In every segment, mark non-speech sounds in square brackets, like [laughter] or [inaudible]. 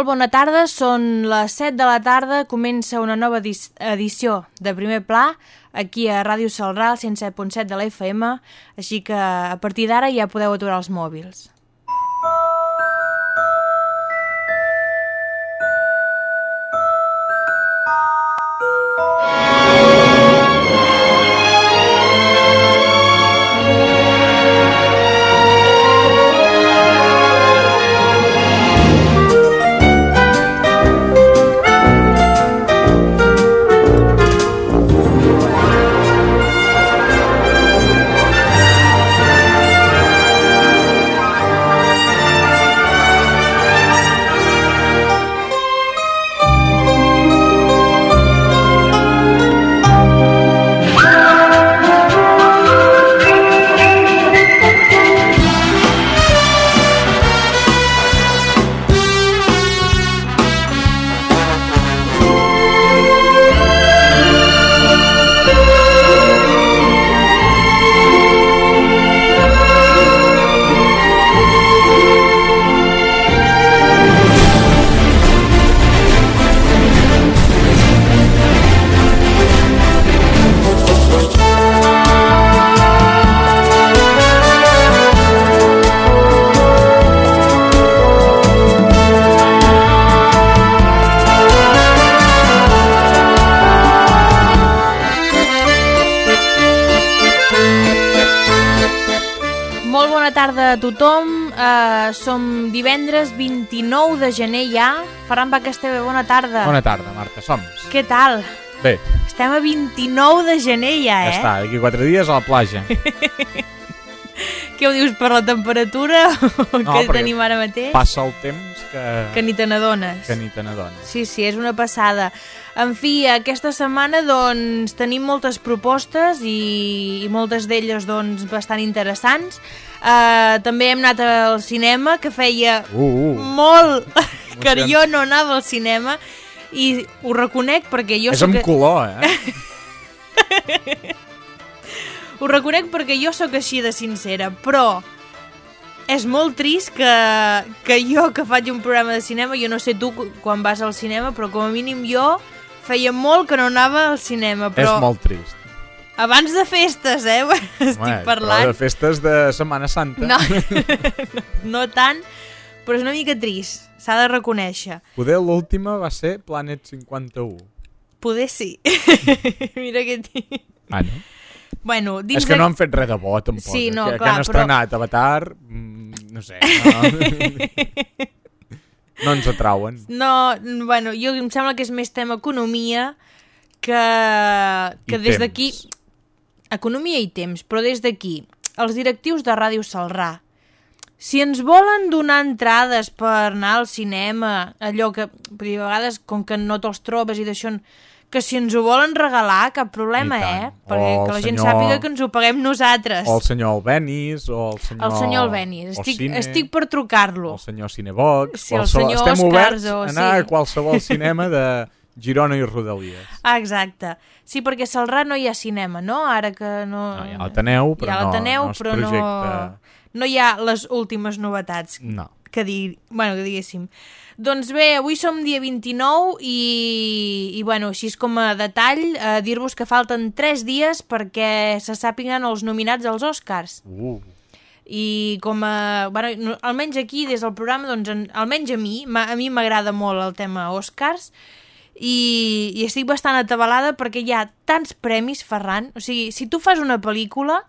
molt bona tarda, són les 7 de la tarda, comença una nova edició de Primer Pla, aquí a Ràdio Salral 107.7 de la FM, així que a partir d'ara ja podeu aturar els mòbils. Tarda a tothom. Uh, som divendres 29 de gener ja. Ferran Bacasteve, bona tarda. Bona tarda, Marta, som. Què tal? Bé. Estem a 29 de gener ja, eh? Ja està, d'aquí quatre dies a la platja. [laughs] Què ho dius, per la temperatura [laughs] no, que tenim ara mateix? passa el temps que... Que ni te n'adones. Que ni te n'adones. Sí, sí, és una passada. En fi, aquesta setmana doncs tenim moltes propostes i, i moltes d'elles doncs bastant interessants. Uh, també hem anat al cinema, que feia uh, uh. molt [laughs] que jo no anava al cinema i ho reconec perquè jo És amb color, eh? [laughs] ho reconec perquè jo sóc així de sincera, però és molt trist que, que jo que faig un programa de cinema, jo no sé tu quan vas al cinema, però com a mínim jo feia molt que no anava al cinema. Però... És molt trist. Abans de festes, eh? [laughs] Estic Home, parlant. de festes de Setmana Santa. No, [laughs] no tant, però és una mica trist, s'ha de reconèixer. Poder l'última va ser Planet 51. Poder sí. [laughs] Mira que tinc. Ah, no? Bueno, dins És que de... no han fet res de bo, tampoc. Sí, no, que, clar, que han però- estrenat Avatar, mm, no sé, no, [laughs] no ens atrauen. No, bueno, jo em sembla que és més tema economia que, que I des d'aquí... Economia i temps, però des d'aquí, els directius de Ràdio Salrà, si ens volen donar entrades per anar al cinema, allò que, a vegades, com que no te'ls trobes i d'això, que si ens ho volen regalar, cap problema, eh? Perquè O que la gent senyor- sàpiga que ens ho paguem nosaltres. O el senyor Albenis, o el senyor... El senyor Albenis. Estic, Cine, estic per trucar-lo. El senyor Cinebox. Sí, el qualsevol- senyor Estem Oscars oberts o- a anar sí. a qualsevol cinema de Girona i Rodalies. Ah, [laughs] exacte. Sí, perquè a Salrà no hi ha cinema, no? Ara que no... No, hi ha l'Ateneu, però hi ha no, no es però projecta... no... No hi ha les últimes novetats No. Que, di... bueno, que diguéssim. Doncs bé, avui som dia 29 i, i bueno, així és com a detall, eh, dir-vos que falten 3 dies perquè se sàpiguen els nominats als Oscars. Uh, I com a... Bueno, no- almenys aquí, des del programa, doncs, en, almenys a mi, ma- a mi m'agrada molt el tema Oscars i, i estic bastant atabalada perquè hi ha tants premis, Ferran. O sigui, si tu fas una pel·lícula,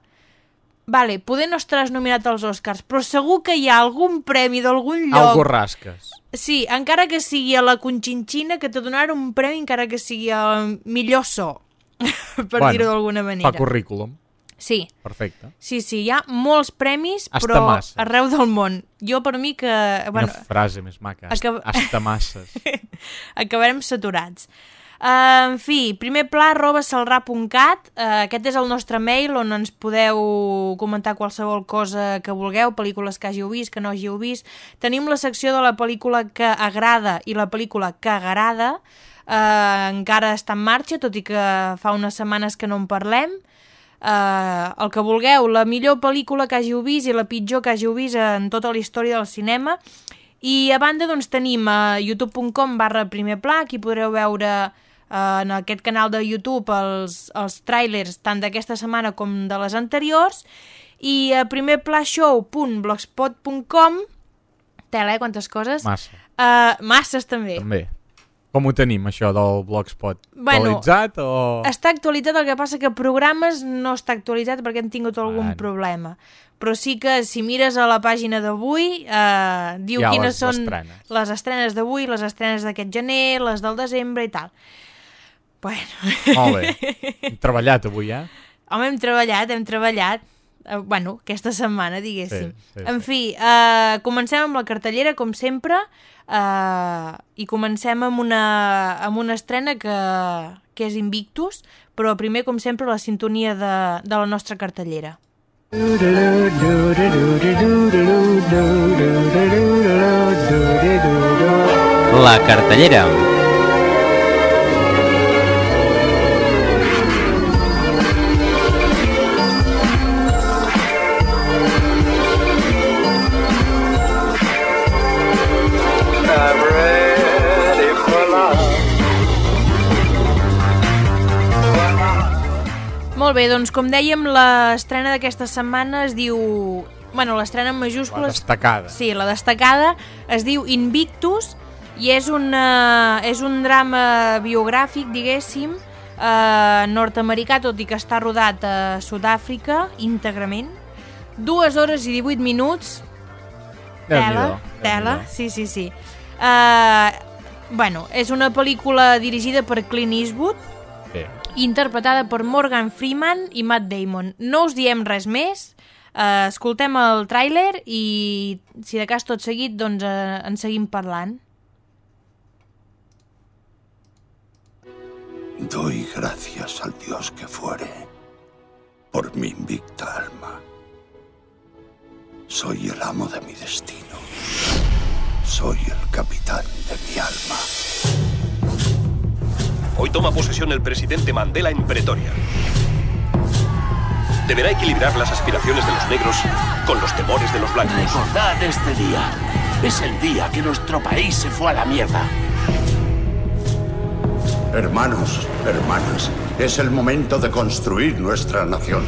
vale, poder no estaràs nominat als Oscars, però segur que hi ha algun premi d'algun lloc... Algo rasques. Sí, encara que sigui a la Conxinxina, que te donaran un premi encara que sigui el millor so, [laughs] per Bueno, dir-ho d'alguna manera. Fa currículum. Sí, Perfecte. Sí, sí, hi ha molts premis, Hasta però masses. arreu del món. Jo, per mi, que... Bueno, Una frase més maca. Acab- hasta masses. [laughs] acabarem saturats. En fi, primer pla arroba salrà.cat uh, aquest és el nostre mail on ens podeu comentar qualsevol cosa que vulgueu, pel·lícules que hàgiu vist, que no hàgiu vist. Tenim la secció de la pel·lícula que agrada i la pel·lícula que agrada. Uh, encara està en marxa, tot i que fa unes setmanes que no en parlem. Uh, el que vulgueu, la millor pel·lícula que hàgiu vist i la pitjor que hàgiu vist en tota la història del cinema I a banda doncs tenim a youtube.com barra primer pla, aquí podreu veure eh, en aquest canal de YouTube els, els trailers tant d'aquesta setmana com de les anteriors i a primerplashow.blogspot.com tela, eh, quantes coses? Massa, Uh, masses també. també. Com ho tenim, això del Blogspot? Bueno, Actualitzat o...? Està actualitzat, el que passa que programes no està actualitzat perquè hem tingut algun Bueno. problema. Però sí que si mires a la pàgina d'avui, eh, diu ha quines les són estrenes. les estrenes d'avui, les estrenes d'aquest gener, les del desembre i tal. Bueno, Molt bé. [laughs] Hem treballat avui, eh? home, hem treballat, hem treballat. Eh, bueno, aquesta setmana, diguéssim. Sí, sí, en sí. fi, eh, comencem amb la cartellera, com sempre, eh, i comencem amb una, amb una estrena que, que és Invictus, però primer, com sempre, la sintonia de, de la nostra cartellera. La cartellera. Molt bé, doncs com dèiem, l'estrena d'aquesta setmana es diu... Bueno, l'estrena en La majúscules... destacada. Sí, la destacada es diu Invictus i és, una, és un drama biogràfic, diguéssim, eh, nord-americà, tot i que està rodat a Sud-àfrica íntegrament. Dues hores i 18 minuts. Tela, tela, sí, sí, sí. Uh, bueno, és una pel·lícula dirigida per Clint Eastwood, interpretada per Morgan Freeman i Matt Damon. No us diem res més, uh, escoltem el tràiler i si de cas tot seguit doncs uh, en seguim parlant. Doy gracias al Dios que fuere por mi invicta alma. Soy el amo de mi destino. Soy el capitán de mi alma. Hoy toma posesión el presidente Mandela en Pretoria. Deberá equilibrar las aspiraciones de los negros con los temores de los blancos. Recordad este día. Es el día que nuestro país se fue a la mierda. Hermanos, hermanas, es el momento de construir nuestra nación.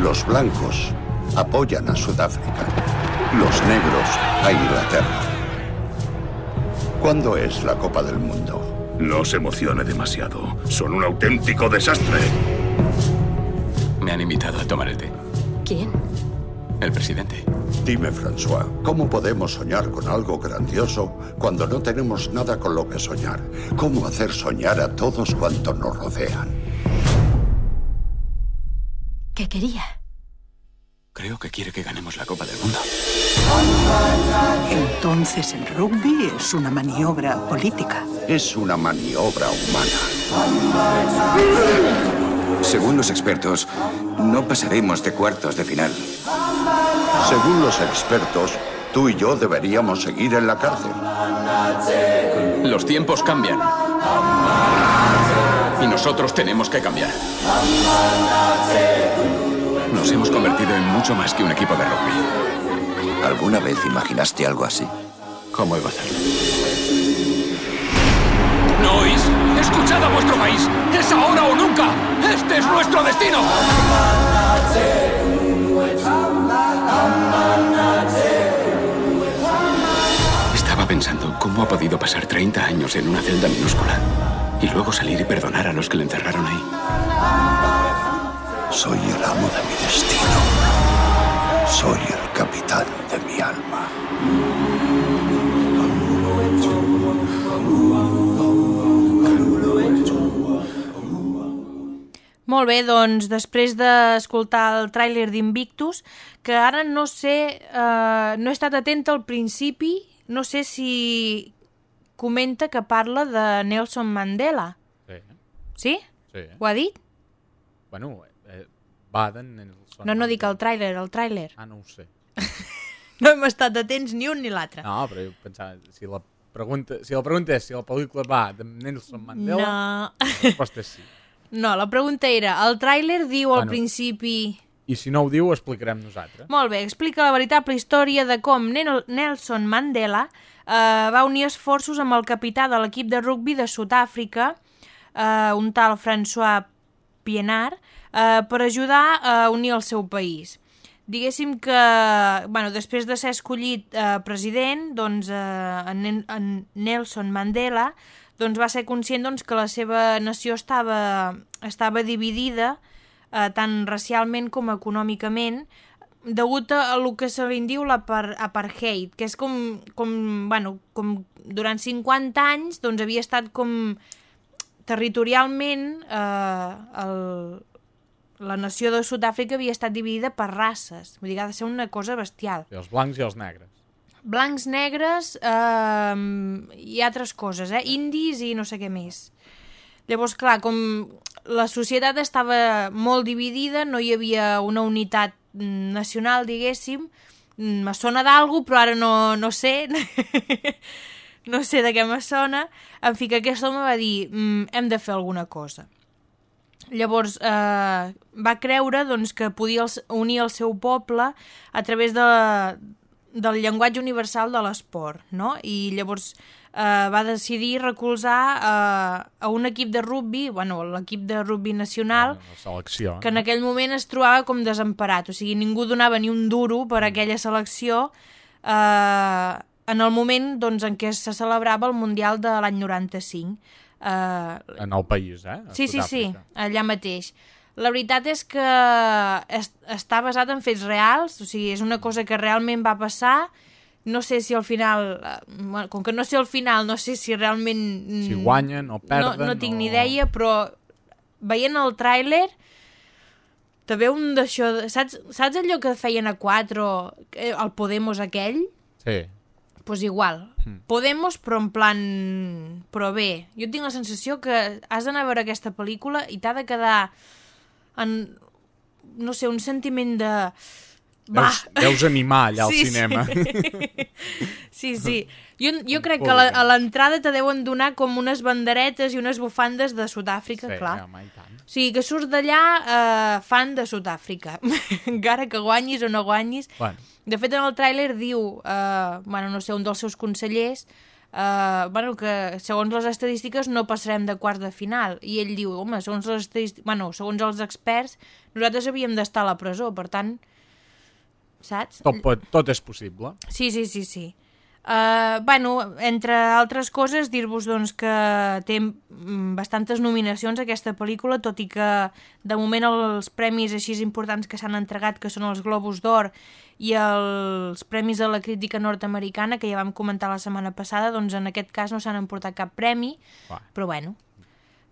Los blancos apoyan a Sudáfrica, los negros a Inglaterra. ¿Cuándo es la Copa del Mundo? No se emocione demasiado. Son un auténtico desastre. Me han invitado a tomar el té. ¿Quién? El presidente. Dime, François, ¿cómo podemos soñar con algo grandioso cuando no tenemos nada con lo que soñar? ¿Cómo hacer soñar a todos cuantos nos rodean? ¿Qué quería? Creo que quiere que ganemos la Copa del Mundo. Entonces el rugby es una maniobra política. Es una maniobra humana. Según los expertos, no pasaremos de cuartos de final. Según los expertos, tú y yo deberíamos seguir en la cárcel. Los tiempos cambian. Y nosotros tenemos que cambiar. Nos hemos convertido en mucho más que un equipo de rugby. ¿Alguna vez imaginaste algo así? ¿Cómo iba a hacerlo? ¿No oís? ¡Escuchad a vuestro país! ¡Es ahora o nunca! ¡Este es nuestro destino! Estaba pensando cómo ha podido pasar 30 años en una celda minúscula y luego salir y perdonar a los que le encerraron ahí. Soy el amo de mi destino. Soy el capitán de mi alma. Molt bé, doncs després d'escoltar el tràiler d'Invictus, que ara no sé, eh, no he estat atenta al principi, no sé si comenta que parla de Nelson Mandela. sí, Sí? sí. Ho ha dit? Bueno, eh, Baden... Nelson No, no dic el tràiler, el tràiler. Ah, no ho sé. No hem estat atents ni un ni l'altre. No, però jo pensava, si la pregunta, si la pregunta és si la pel·lícula va de Nelson Mandela, No. la resposta és sí. No, la pregunta era, el tràiler diu al Bueno. principi I si no ho diu, ho explicarem nosaltres. Molt bé, explica la veritable història de com Nel Nelson Mandela eh, va unir esforços amb el capità de l'equip de rugbi de Sud-àfrica, eh, un tal François Pienaar, eh, per ajudar a unir el seu país. Diguéssim que, bueno, després de ser escollit eh, president, doncs, eh, en, en Nelson Mandela doncs, va ser conscient doncs, que la seva nació estava, estava dividida eh, tant racialment com econòmicament degut a el que se li en diu l'apartheid, que és com, com, bueno, com durant 50 anys doncs, havia estat com territorialment eh, el, la nació de Sud-àfrica havia estat dividida per races. Vull dir ha de ser una cosa bestial. I els blancs i els negres. Blancs, negres eh, i altres coses, eh? Indis i no sé què més. Llavors, clar, com la societat estava molt dividida, no hi havia una unitat mm, nacional, diguéssim, Mm, me sona d'algú, però ara no, no sé, [laughs] no sé de què me sona, en fi, que aquest home va dir, mm, hem de fer alguna cosa. Llavors eh, va creure doncs, que podia unir el seu poble a través de, del llenguatge universal de l'esport, no? I llavors eh, va decidir recolzar eh, a un equip de rugbi, bueno, l'equip de rugbi nacional, La selecció. que en aquell moment es trobava com desemparat, o sigui, ningú donava ni un duro per a aquella selecció eh, en el moment doncs, en què se celebrava el Mundial de l'any 95. Eh, En el país, eh? A Sí, sí, sí, allà mateix. La veritat és que es, està basat en fets reals, o sigui, és una cosa que realment va passar, no sé si al final, eh, bueno, com que no sé al final, no sé si realment... Si guanyen o perden No, no tinc ni o- idea, però veient el tràiler te ve un d'això... Saps, saps allò que feien a 4, el Podemos aquell? Sí. Pues igual. Hmm. Podemos, però en plan... Però bé, jo tinc la sensació que has d'anar a veure aquesta pel·lícula i t'ha de quedar en, no sé, un sentiment de... Va! Deus, deus animar allà al Sí, cinema. [laughs] Sí, sí. Jo, jo crec que a la- a l'entrada te deuen donar com unes banderetes i unes bufandes de Sud-àfrica, Sí, clar. home, i tant. O sigui, que surts d'allà eh, fan de Sud-àfrica. [laughs] Encara que guanyis o no guanyis. Bueno. De fet, en el tràiler diu, eh, bueno, no sé, un dels seus consellers, eh, bueno, que segons les estadístiques no passarem de quarts de final. I ell diu, home, segons les estadístiques... Bueno, segons els experts, nosaltres havíem d'estar a la presó, per tant... Saps? Tot, pot, tot és possible. Sí, sí, sí, sí. Uh, bueno, entre altres coses, dir-vos doncs, que té mm, bastantes nominacions aquesta pel·lícula, tot i que de moment els premis així importants que s'han entregat, que són els Globus d'Or i els premis de la crítica nord-americana, que ja vam comentar la setmana passada, doncs en aquest cas no s'han emportat cap premi, Va. però bueno,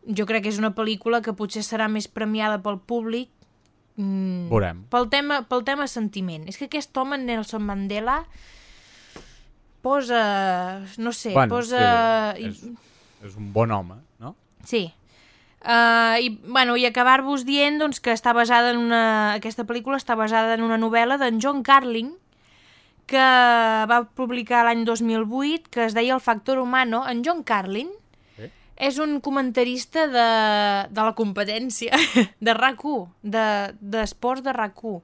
jo crec que és una pel·lícula que potser serà més premiada pel públic mm, Veurem. pel tema, pel tema sentiment. És que aquest home, Nelson Mandela, posa... no sé, bueno, posa... sí, és, és un bon home, no? Sí. Uh, i, bueno, I acabar-vos dient doncs, que està basada en una... aquesta pel·lícula està basada en una novel·la d'en John Carling, que va publicar l'any 2008, que es deia El factor humano. En John Carlin Sí. és un comentarista de, de la competència, [laughs] de RAC1, d'esports de, de RAC1.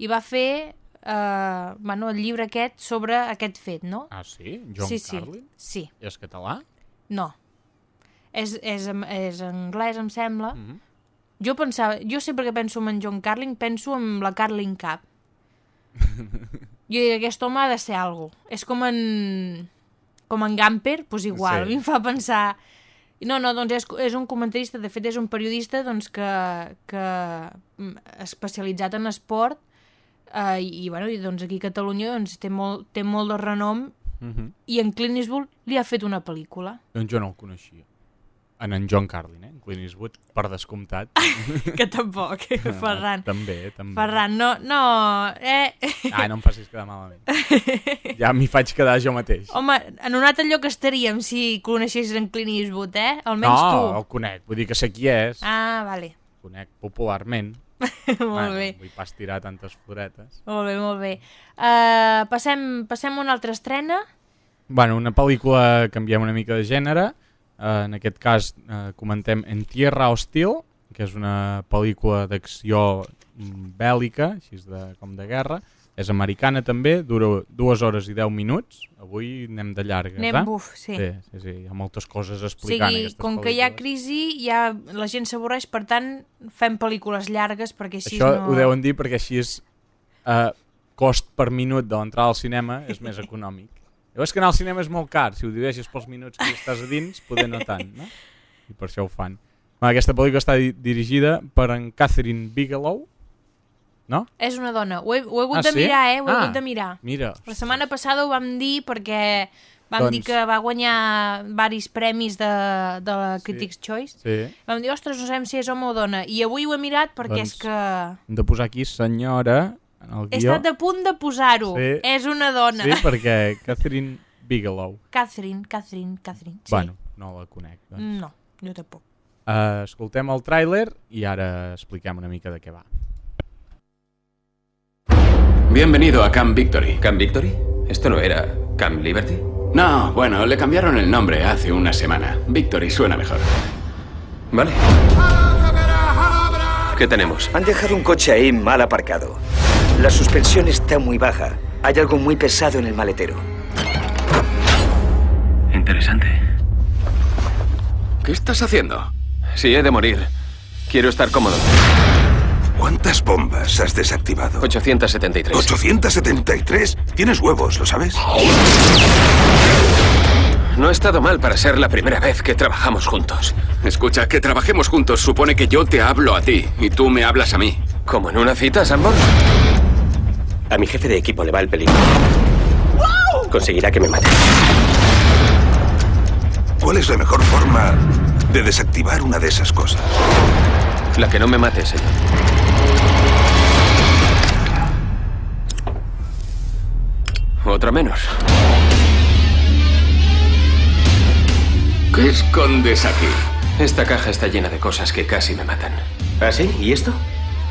I va fer eh, bueno, el llibre aquest sobre aquest fet, no? Ah, sí? John sí, sí. Carlin? Sí, És català? no. És, és, és anglès, em sembla. Mhm. Jo pensava, jo sempre que penso en John Carling, penso en la Carling Cup. [laughs] jo dic, aquest home ha de ser algo. És com en... com en Gamper, doncs igual. Sí. A [laughs] mi em fa pensar... No, no, doncs és, és un comentarista, de fet és un periodista doncs, que, que mm, especialitzat en esport eh, i, i, bueno, i doncs aquí a Catalunya doncs, té, molt, té molt de renom Mhm. i en Clint Eastwood li ha fet una pel·lícula. Doncs jo no el coneixia. En en John Carlin, eh? En Clint Eastwood, per descomptat. [laughs] que tampoc, Ferran. també, també. Ferran, no, no, eh... Ah, no em facis quedar malament. [laughs] Ja m'hi faig quedar jo mateix. Home, en un altre lloc estaríem si coneixessis en Clint Eastwood, eh? Almenys no, tu. el conec. Vull dir que sé qui és. Ah, vale. Conec popularment. [laughs] molt bé. Vull pas tirar tantes floretes. Molt bé, molt bé. Uh, passem, passem a una altra estrena. Bueno, una pel·lícula, canviem una mica de gènere. Uh, en aquest cas uh, comentem En Tierra Hostil, que és una pel·lícula d'acció mm, bèl·lica, així de, com de guerra. És americana també, dura dues hores i deu minuts. Avui anem de llargues, Anem, eh? buf, sí. sí. Sí, sí, hi ha moltes coses a O sigui, com que hi ha pel·lícules. crisi, ja la gent s'avorreix, per tant, fem pel·lícules llargues perquè així Això no... ho deuen dir perquè així és uh, cost per minut de l'entrada al cinema és més [laughs] econòmic. Llavors que anar al cinema és molt car, si ho divideixes pels minuts que estàs a dins, poder no tant, no? I per això ho fan. Aquesta pel·lícula està di dirigida per en Catherine Bigelow, no? És una dona. Ho he, ho he hagut Ah, de sí? mirar, eh? Ho he Ah, hagut de mirar. Mira, La setmana passada ho vam dir perquè vam Doncs- dir que va guanyar varis premis de, de la Critics' Choice. sí. Vam dir, ostres, no sabem si és home o dona. I avui ho he mirat perquè Doncs és que... Hem de posar aquí senyora en el He guió. estat a punt de posar-ho. Sí. És una dona. Sí, perquè Catherine Bigelow. [laughs] Catherine, Catherine, Catherine. Sí. Bueno, no la conec. Doncs. No, jo tampoc. Uh, escoltem el tràiler i ara expliquem una mica de què va. Bienvenido a Camp Victory. ¿Camp Victory? ¿Esto no era Camp Liberty? No, bueno, le cambiaron el nombre hace una semana. Victory suena mejor. Vale. ¿Qué tenemos? Han dejado un coche ahí mal aparcado. La suspensión está muy baja. Hay algo muy pesado en el maletero. Interesante. ¿Qué estás haciendo? Si he de morir, quiero estar cómodo. ¿Cuántas bombas has desactivado? 873. 873. Tienes huevos, ¿lo sabes? No ha estado mal para ser la primera vez que trabajamos juntos. Escucha, que trabajemos juntos supone que yo te hablo a ti y tú me hablas a mí. ¿Como en una cita, Sambor? A mi jefe de equipo le va el peligro. Conseguirá que me mate. ¿Cuál es la mejor forma de desactivar una de esas cosas? La que no me mate, señor. Otra menos. ¿Qué escondes aquí? Esta caja está llena de cosas que casi me matan. ¿Ah, sí? ¿Y esto?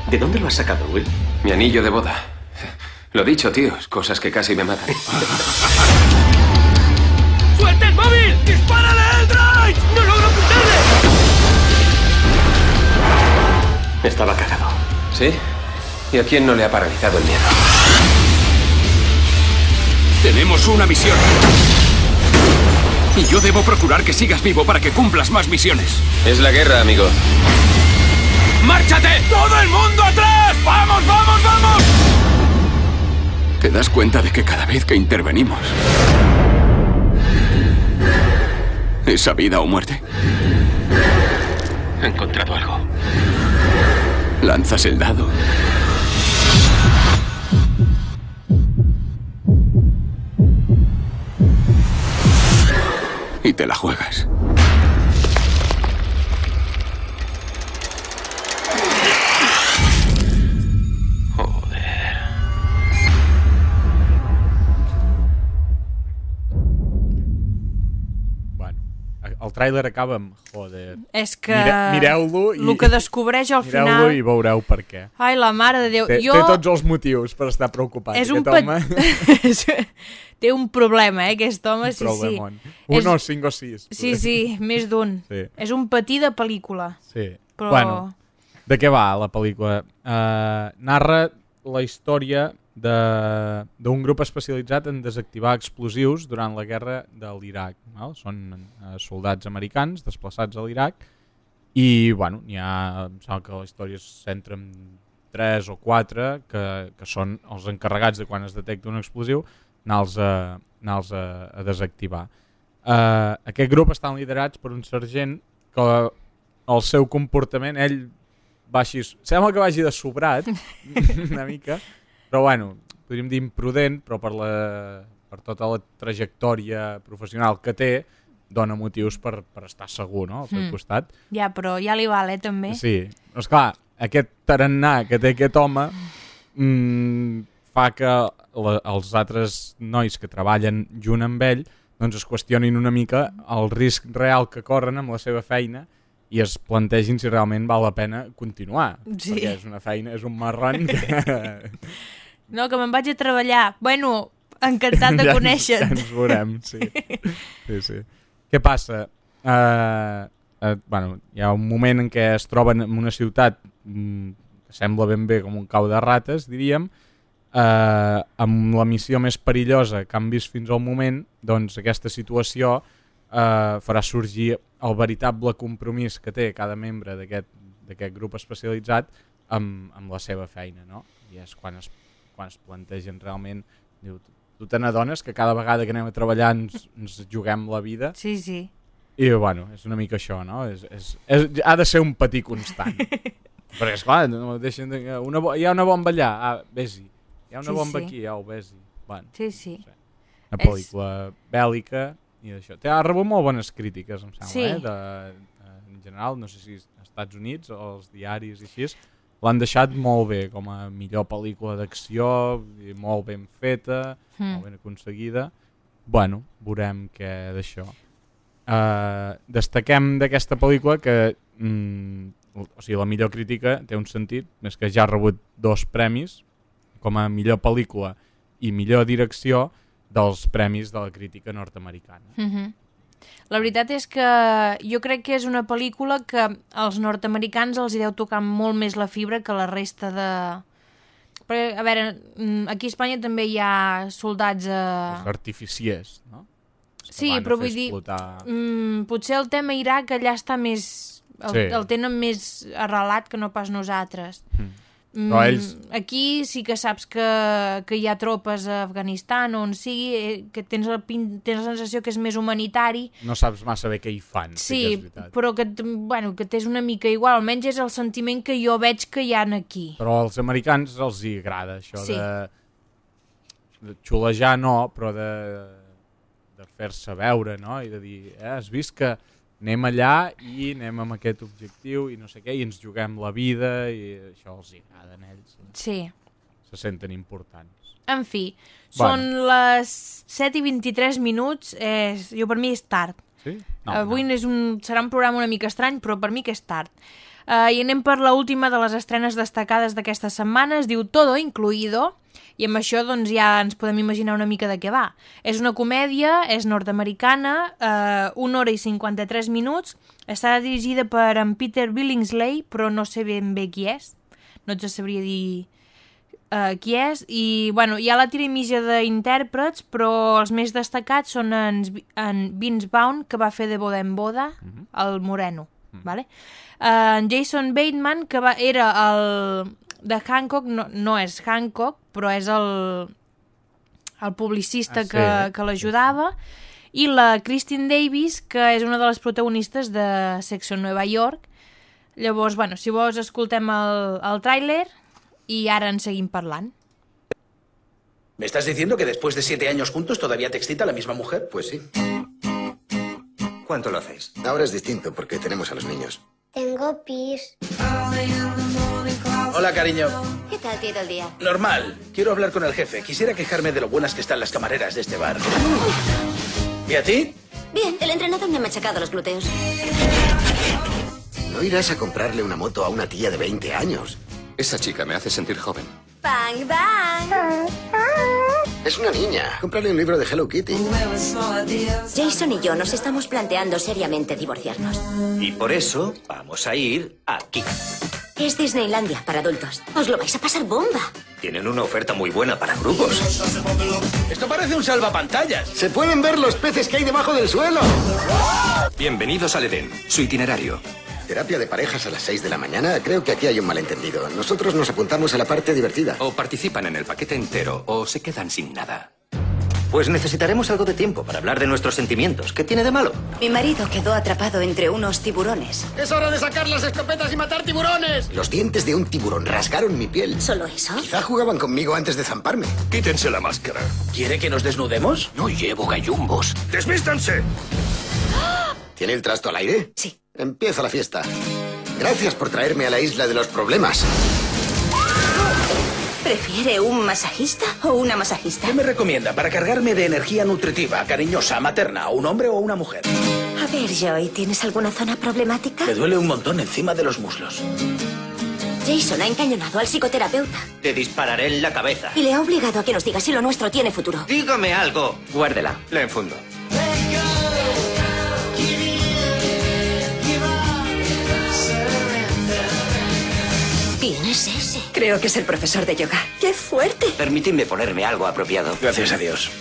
¿De dónde lo has sacado, Will? Mi anillo de boda. Lo dicho, tíos, cosas que casi me matan. [laughs] ¡Suelta el móvil! ¡Dispárale el drive! ¡No logro apuntarle! Estaba cagado. ¿Sí? ¿Y a quién no le ha paralizado el miedo? Tenemos una misión. Y yo debo procurar que sigas vivo para que cumplas más misiones. Es la guerra, amigo. ¡Márchate! ¡Todo el mundo atrás! ¡Vamos, vamos, vamos! ¿Te das cuenta de que cada vez que intervenimos es a vida o muerte? He encontrado algo. Lanzas el dado. Te la juegas. Tràiler acaba amb... Joder. És que... Mire, Mireu-lo i... El que descobreix al Mireu-lo final... i veureu per què. Ai, la mare de Déu. Té, jo... té tots els motius per estar preocupat. és un home. [laughs] té un problema, eh, aquest home, sí, sí. Problemon. Un És- o cinc o sis. Sí, sí, més d'un. Sí. És un patí de pel·lícula. Sí. Però... Bueno, de què va la pel·lícula? Uh, narra la història d'un grup especialitzat en desactivar explosius durant la guerra de l'Iraq. Són uh, soldats americans desplaçats a l'Iraq i, bueno, n'hi ha... Em sembla que la història es centra en tres o quatre que, que són els encarregats de quan es detecta un explosiu anar-los a, anar a, a desactivar. Uh, aquest grup estan liderats per un sergent que el seu comportament, ell va així, sembla que vagi de sobrat [laughs] una mica, però bueno, podríem dir imprudent, però per, la, per tota la trajectòria professional que té, dona motius per, per estar segur no? al seu Mm. costat. Ja, però ja li val, eh, també. Sí, però esclar, aquest tarannà que té aquest home mm, fa que la, els altres nois que treballen junt amb ell doncs es qüestionin una mica el risc real que corren amb la seva feina i es plantegin si realment val la pena continuar. Sí. Perquè és una feina, és un marron que... [laughs] No, que me'n vaig a treballar. Bueno, encantat de [laughs] ja, ens- conèixer-te. Ja ens veurem, sí. [laughs] sí, sí. Què passa? Uh, uh, bueno, hi ha un moment en què es troben en una ciutat mm, que sembla ben bé com un cau de rates, diríem, eh, amb la missió més perillosa que han vist fins al moment, doncs aquesta situació eh, farà sorgir el veritable compromís que té cada membre d'aquest grup especialitzat amb, amb la seva feina, no? I és quan es, quan es plantegen realment, diu, tu te n'adones que cada vegada que anem a treballar ens, ens juguem la vida? Sí, sí. I, bueno, és una mica això, no? És, és, és, ha de ser un patir constant. [laughs] Perquè, esclar, no deixen de, una, hi ha una bomba allà, ah, vés-hi. Hi ha una Sí, bomba sí. aquí, au, vés-hi. Bueno, Sí, sí. una És- pel·lícula bèl·lica i d'això. Ha rebut molt bones crítiques, em sembla, Sí. eh? De, de, en general, no sé si als Estats Units o als diaris i així, l'han deixat molt bé, com a millor pel·lícula d'acció, molt ben feta, Mm. molt ben aconseguida. Bueno, veurem què d'això. Uh, destaquem d'aquesta pel·lícula que mm, o sigui, la millor crítica té un sentit, més que ja ha rebut dos premis com a millor pel·lícula i millor direcció dels premis de la crítica nord-americana. Mhm. La veritat és que jo crec que és una pel·lícula que als nord-americans els hi deu tocar molt més la fibra que la resta de... Perquè, a veure, mm, aquí a Espanya també hi ha soldats a... Els artificiers, no? Els que Sí, però vull dir, explotar- mm, potser el tema Iraq allà està més... El, Sí. el tenen més arrelat que no pas nosaltres. Mm. Però ells- Aquí sí que saps que, que hi ha tropes a Afganistan on sigui, eh, que tens, el, tens la sensació que és més humanitari, No saps massa bé què hi fan, sí, que Sí, és veritat. però que, bueno, que t'és una mica igual, almenys és el sentiment que jo veig que hi ha aquí. Però als americans els hi agrada això Sí. de, de xulejar no, però de, de fer-se veure, no? I de dir, eh, has vist que anem allà i anem amb aquest objectiu i no sé què, i ens juguem la vida i això els hi agrada a ells. Sí. Se senten importants. En fi, Bueno. són les 7 i 23 minuts, és, jo per mi és tard. Sí? No, Avui no. És un, serà un programa una mica estrany, però per mi que és tard. Uh, I anem per la última de les estrenes destacades d'aquesta setmana, es diu Todo Incluido, i amb això doncs, ja ens podem imaginar una mica de què va. És una comèdia, és nord-americana, eh, una hora i 53 minuts, està dirigida per en Peter Billingsley, però no sé ben bé qui és, no et sabria dir uh, qui és, i bueno, hi ha la mitja d'intèrprets, però els més destacats són en, en Vince Vaughn, que va fer de boda en boda, el moreno, vale? Uh, en Jason Bateman, que va, era el de Hancock, no, no és Hancock, però és el, el publicista Ah, sí, que, eh? que l'ajudava, i la Christine Davis, que és una de les protagonistes de Sexo en Nova York. Llavors, bueno, si vols escoltem el, el tràiler i ara en seguim parlant. ¿Me estás diciendo que después de siete años juntos todavía te excita la misma mujer? Pues sí. ¿Cuánto lo hacéis? Ahora es distinto porque tenemos a los niños. Tengo pis. Hola, cariño. ¿Qué tal te el día? Normal. Quiero hablar con el jefe. Quisiera quejarme de lo buenas que están las camareras de este bar. ¿Y a ti? Bien, el entrenador me ha machacado los glúteos. No irás a comprarle una moto a una tía de 20 años. Esa chica me hace sentir joven. ¡Bang, bang! Es una niña. Cómprale un libro de Hello Kitty. Jason y yo nos estamos planteando seriamente divorciarnos. Y por eso vamos a ir aquí. Es Disneylandia para adultos. Os lo vais a pasar bomba. Tienen una oferta muy buena para grupos. Esto parece un salvapantallas. Se pueden ver los peces que hay debajo del suelo. Bienvenidos al Edén, su itinerario. Terapia de parejas a las 6 de la mañana. Creo que aquí hay un malentendido. Nosotros nos apuntamos a la parte divertida. O participan en el paquete entero o se quedan sin nada. Pues necesitaremos algo de tiempo para hablar de nuestros sentimientos. ¿Qué tiene de malo? Mi marido quedó atrapado entre unos tiburones. ¡Es hora de sacar las escopetas y matar tiburones! Los dientes de un tiburón rasgaron mi piel. ¿Solo eso? Quizá jugaban conmigo antes de zamparme. Quítense la máscara. ¿Quiere que nos desnudemos? No llevo gallumbos. ¡Desvístanse! ¿Tiene el trasto al aire? Sí. Empieza la fiesta. Gracias por traerme a la isla de los problemas. ¿Prefiere un masajista o una masajista? ¿Qué me recomienda para cargarme de energía nutritiva, cariñosa, materna, un hombre o una mujer? A ver, Joy, ¿tienes alguna zona problemática? Me duele un montón encima de los muslos. Jason ha encañonado al psicoterapeuta Te dispararé en la cabeza. y le ha obligado a que nos diga si lo nuestro tiene futuro. Dígame algo. Guárdela. La enfundo. ¿Quién es ese? Creo que es el profesor de yoga. ¡Qué fuerte! Permitidme ponerme algo apropiado. Gracias a Dios.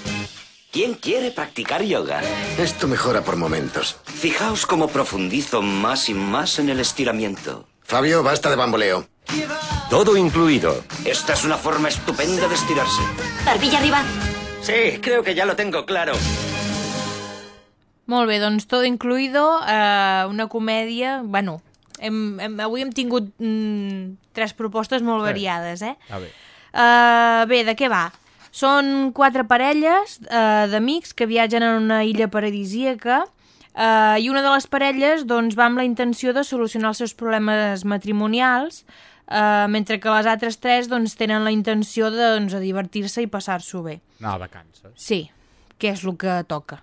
¿Quién quiere practicar yoga? Esto mejora por momentos. Fijaos cómo profundizo más y más en el estiramiento. Fabio, basta de bamboleo. Todo incluido. Esta es una forma estupenda de estirarse. Barbilla arriba. Sí, creo que ya lo tengo claro. Molt bé, doncs tot incluïdo, eh, una comèdia... Bueno, hem, hem, avui hem tingut mm, tres propostes molt variades, eh? Ah, bé. Uh, bé, de què va? Són quatre parelles uh, d'amics que viatgen en una illa paradisíaca uh, i una de les parelles doncs, va amb la intenció de solucionar els seus problemes matrimonials uh, mentre que les altres tres doncs, tenen la intenció de, doncs, divertir-se i passar-s'ho bé. No, vacances. Sí, que és el que toca.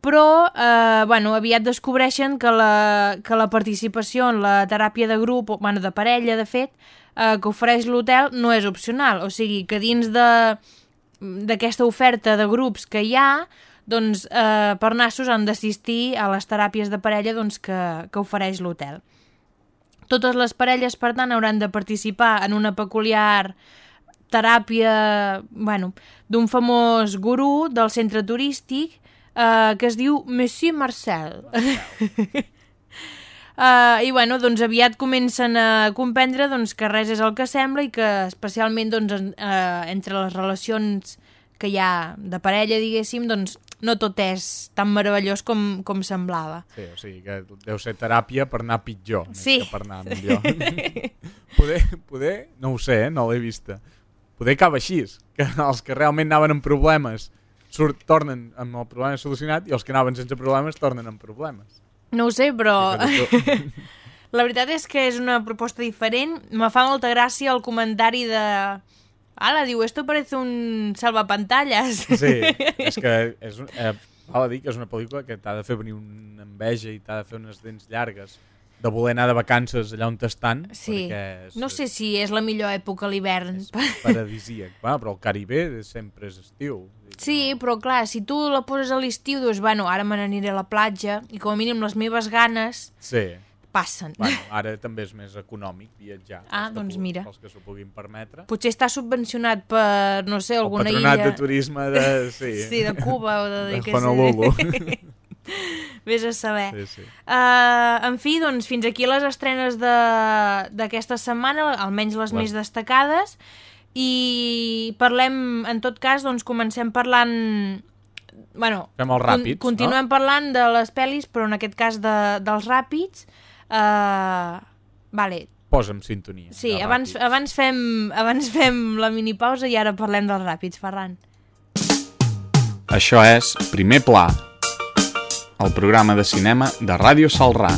Però, eh, bueno, aviat descobreixen que la, que la participació en la teràpia de grup, o, bueno, de parella, de fet, eh, que ofereix l'hotel no és opcional. O sigui, que dins d'aquesta oferta de grups que hi ha, doncs eh, per nassos han d'assistir a les teràpies de parella doncs, que, que ofereix l'hotel. Totes les parelles, per tant, hauran de participar en una peculiar teràpia bueno, d'un famós gurú del centre turístic eh, que es diu Monsieur Marcel. Uh, [laughs] I bueno, doncs aviat comencen a comprendre doncs, que res és el que sembla i que especialment doncs, en, uh, entre les relacions que hi ha de parella, diguéssim, doncs no tot és tan meravellós com, com semblava. Sí, o sigui que deu ser teràpia per anar pitjor, Sí. que per anar millor. [laughs] poder, poder, no ho sé, eh? no l'he vista. Poder acaba així, que els que realment anaven amb problemes surt, tornen amb el problema solucionat i els que anaven sense problemes tornen amb problemes. No ho sé, però... [laughs] La veritat és que és una proposta diferent. Me fa molta gràcia el comentari de... Ala, diu, esto parece un salvapantalles. Sí, [laughs] és que és, un- eh, val a dir que és una pel·lícula que t'ha de fer venir una enveja i t'ha de fer unes dents llargues de voler anar de vacances allà on t'estan, Sí, és, no sé si és la millor època a l'hivern. paradisíac. Va, però el Caribé sempre és estiu. Sí, però clar, si tu la poses a l'estiu, dius, bueno, ara me n'aniré a la platja, i com a mínim les meves ganes Sí. passen. Bueno, [laughs] ara també és més econòmic viatjar. Ah, doncs pu- mira. Pels que s'ho puguin permetre. Potser està subvencionat per, no sé, El alguna patronat illa... de turisme de... Sí, [laughs] sí, de Cuba o de... de. Honolulu. [laughs] [laughs] Vés a saber. Sí, sí. Uh, en fi, doncs fins aquí les estrenes de- d'aquesta setmana, almenys les Les- més destacades, i parlem, en tot cas, doncs comencem parlant... Bueno, Fem els ràpids, continuem no? parlant de les pel·lis, però en aquest cas de, dels ràpids. Uh, vale, Posa'm sintonia. sí, abans, ràpids. abans, fem, abans fem la minipausa i ara parlem dels ràpids, Ferran. Això és Primer Pla, el programa de cinema de Ràdio Salrà.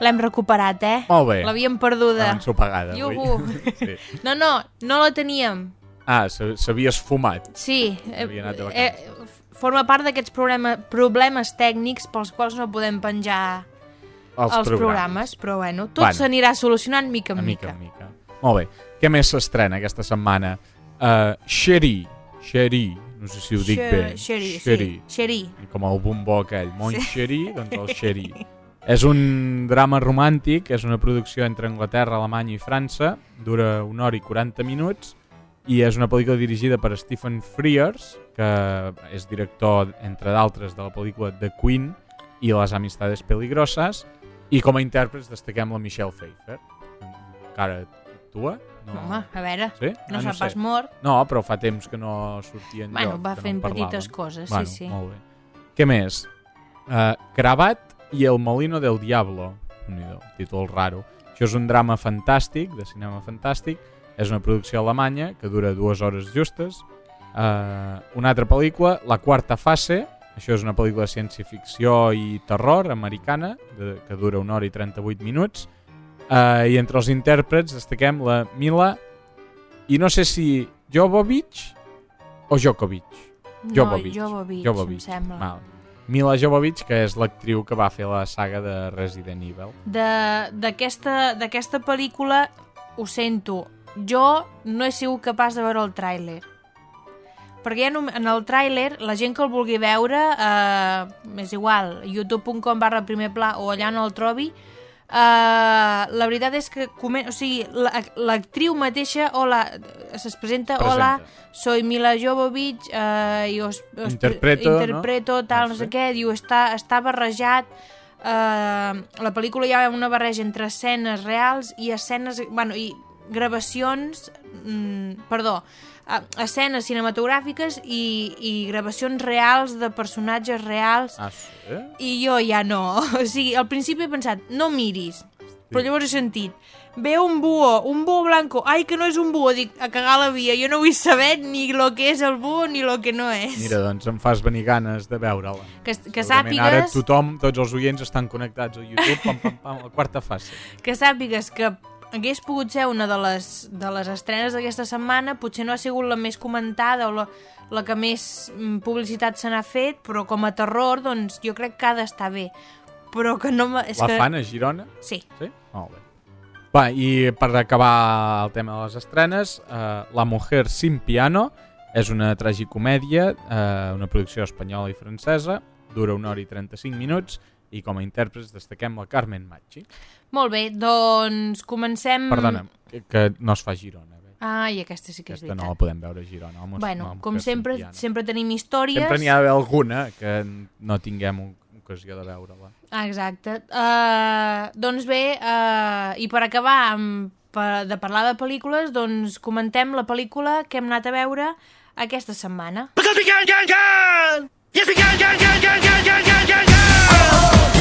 L'hem recuperat, eh? Molt bé. L'havíem perduda. Ensopegada, avui. Iuhu. [laughs] Sí. No, no, no la teníem. Ah, s'ha- s'havia esfumat. Sí, eh, Havia anat de eh, forma part d'aquests problema, problemes tècnics pels quals no podem penjar Els els, programes. programes. però bueno, tot Bueno. s'anirà solucionant mica en mica. mica en mica. Molt bé. Què més s'estrena aquesta setmana? Uh, Sherry. Sherry. No sé si ho dic Xe- bé. Sherry, sí. Sherry. Sherry. Com el bombó aquell. Mon Sí. Sherry, doncs el Sherry. [laughs] És un drama romàntic, és una producció entre Anglaterra, Alemanya i França, dura una hora i 40 minuts, i és una pel·lícula dirigida per Stephen Frears, que és director, entre d'altres, de la pel·lícula The Queen i Les amistades peligroses, i com a intèrprets destaquem la Michelle Pfeiffer. Encara actua? No. Home, a veure, Sí? no Ah, s'ha sé. pas mort. No, però fa temps que no sortia enlloc. Bueno, va que fent no petites coses, sí, bueno, sí. Molt bé. Què més? Uh, Cravat i el Molino del Diablo. un títol raro. Això és un drama fantàstic, de cinema fantàstic. És una producció alemanya que dura dues hores justes. Uh, una altra pel·lícula, La quarta fase. Això és una pel·lícula de ciència-ficció i terror americana, de, que dura una hora i 38 minuts. Uh, I entre els intèrprets destaquem la Mila i no sé si Jovovich o Djokovic. No, Jovovich. Jovovich, em sembla. Val. Mila Jovovich, que és l'actriu que va fer la saga de Resident Evil. D'aquesta pel·lícula, ho sento, jo no he sigut capaç de veure el tràiler. Perquè ja no, en el tràiler, la gent que el vulgui veure, eh, és igual, youtube.com barra primer pla o allà on el trobi, eh, la veritat és que comen o sigui, la- l'actriu mateixa hola, es presenta, Presenta. hola, soy Mila Jovovich eh, i os, os Interpreto, no? interpreto tal, Ah, no sé què, diu, està, està barrejat eh, la pel·lícula hi ha una barreja entre escenes reals i escenes, bueno, i gravacions, mm, perdó, escenes cinematogràfiques i, i gravacions reals de personatges reals Ah, sí? i jo ja no. [laughs] O sigui, al principi he pensat, no miris, però llavors he sentit, ve un búho, un búho blanco, ai, que no és un búho, dic, a cagar la via, jo no vull saber ni lo que és el búho ni lo que no és. Mira, doncs em fas venir ganes de veure-la. Que, que Segurament Ara sàpigues... tothom, tots els oients estan connectats a YouTube, pam, pam, pam, la quarta fase. que sàpigues que hagués pogut ser una de les, de les estrenes d'aquesta setmana, potser no ha sigut la més comentada o la, la que més mm, publicitat se n'ha fet, però com a terror, doncs jo crec que ha d'estar bé. Però que no... És la que... fan a Girona? Sí. Sí? Molt bé. Va, i per acabar el tema de les estrenes, eh, La mujer sin piano és una tragicomèdia, eh, una producció espanyola i francesa, dura una hora i 35 minuts, i com a intèrprets destaquem la Carmen Machi. Molt bé, doncs comencem... Perdona, que, que no es fa a Girona. Bé. Ah, i aquesta sí que és Aquesta veritat. no la podem veure a Girona. Mus- Bueno, la com sempre, piano. sempre tenim històries... Sempre n'hi ha d'haver alguna que no tinguem o- ocasió de veure-la. Ah, exacte. Uh, doncs bé, uh, i per acabar amb, per, de parlar de pel·lícules, doncs comentem la pel·lícula que hem anat a veure aquesta setmana. Because we can, can, can! Yes, we can, can, can, can, can, can, can, can, can!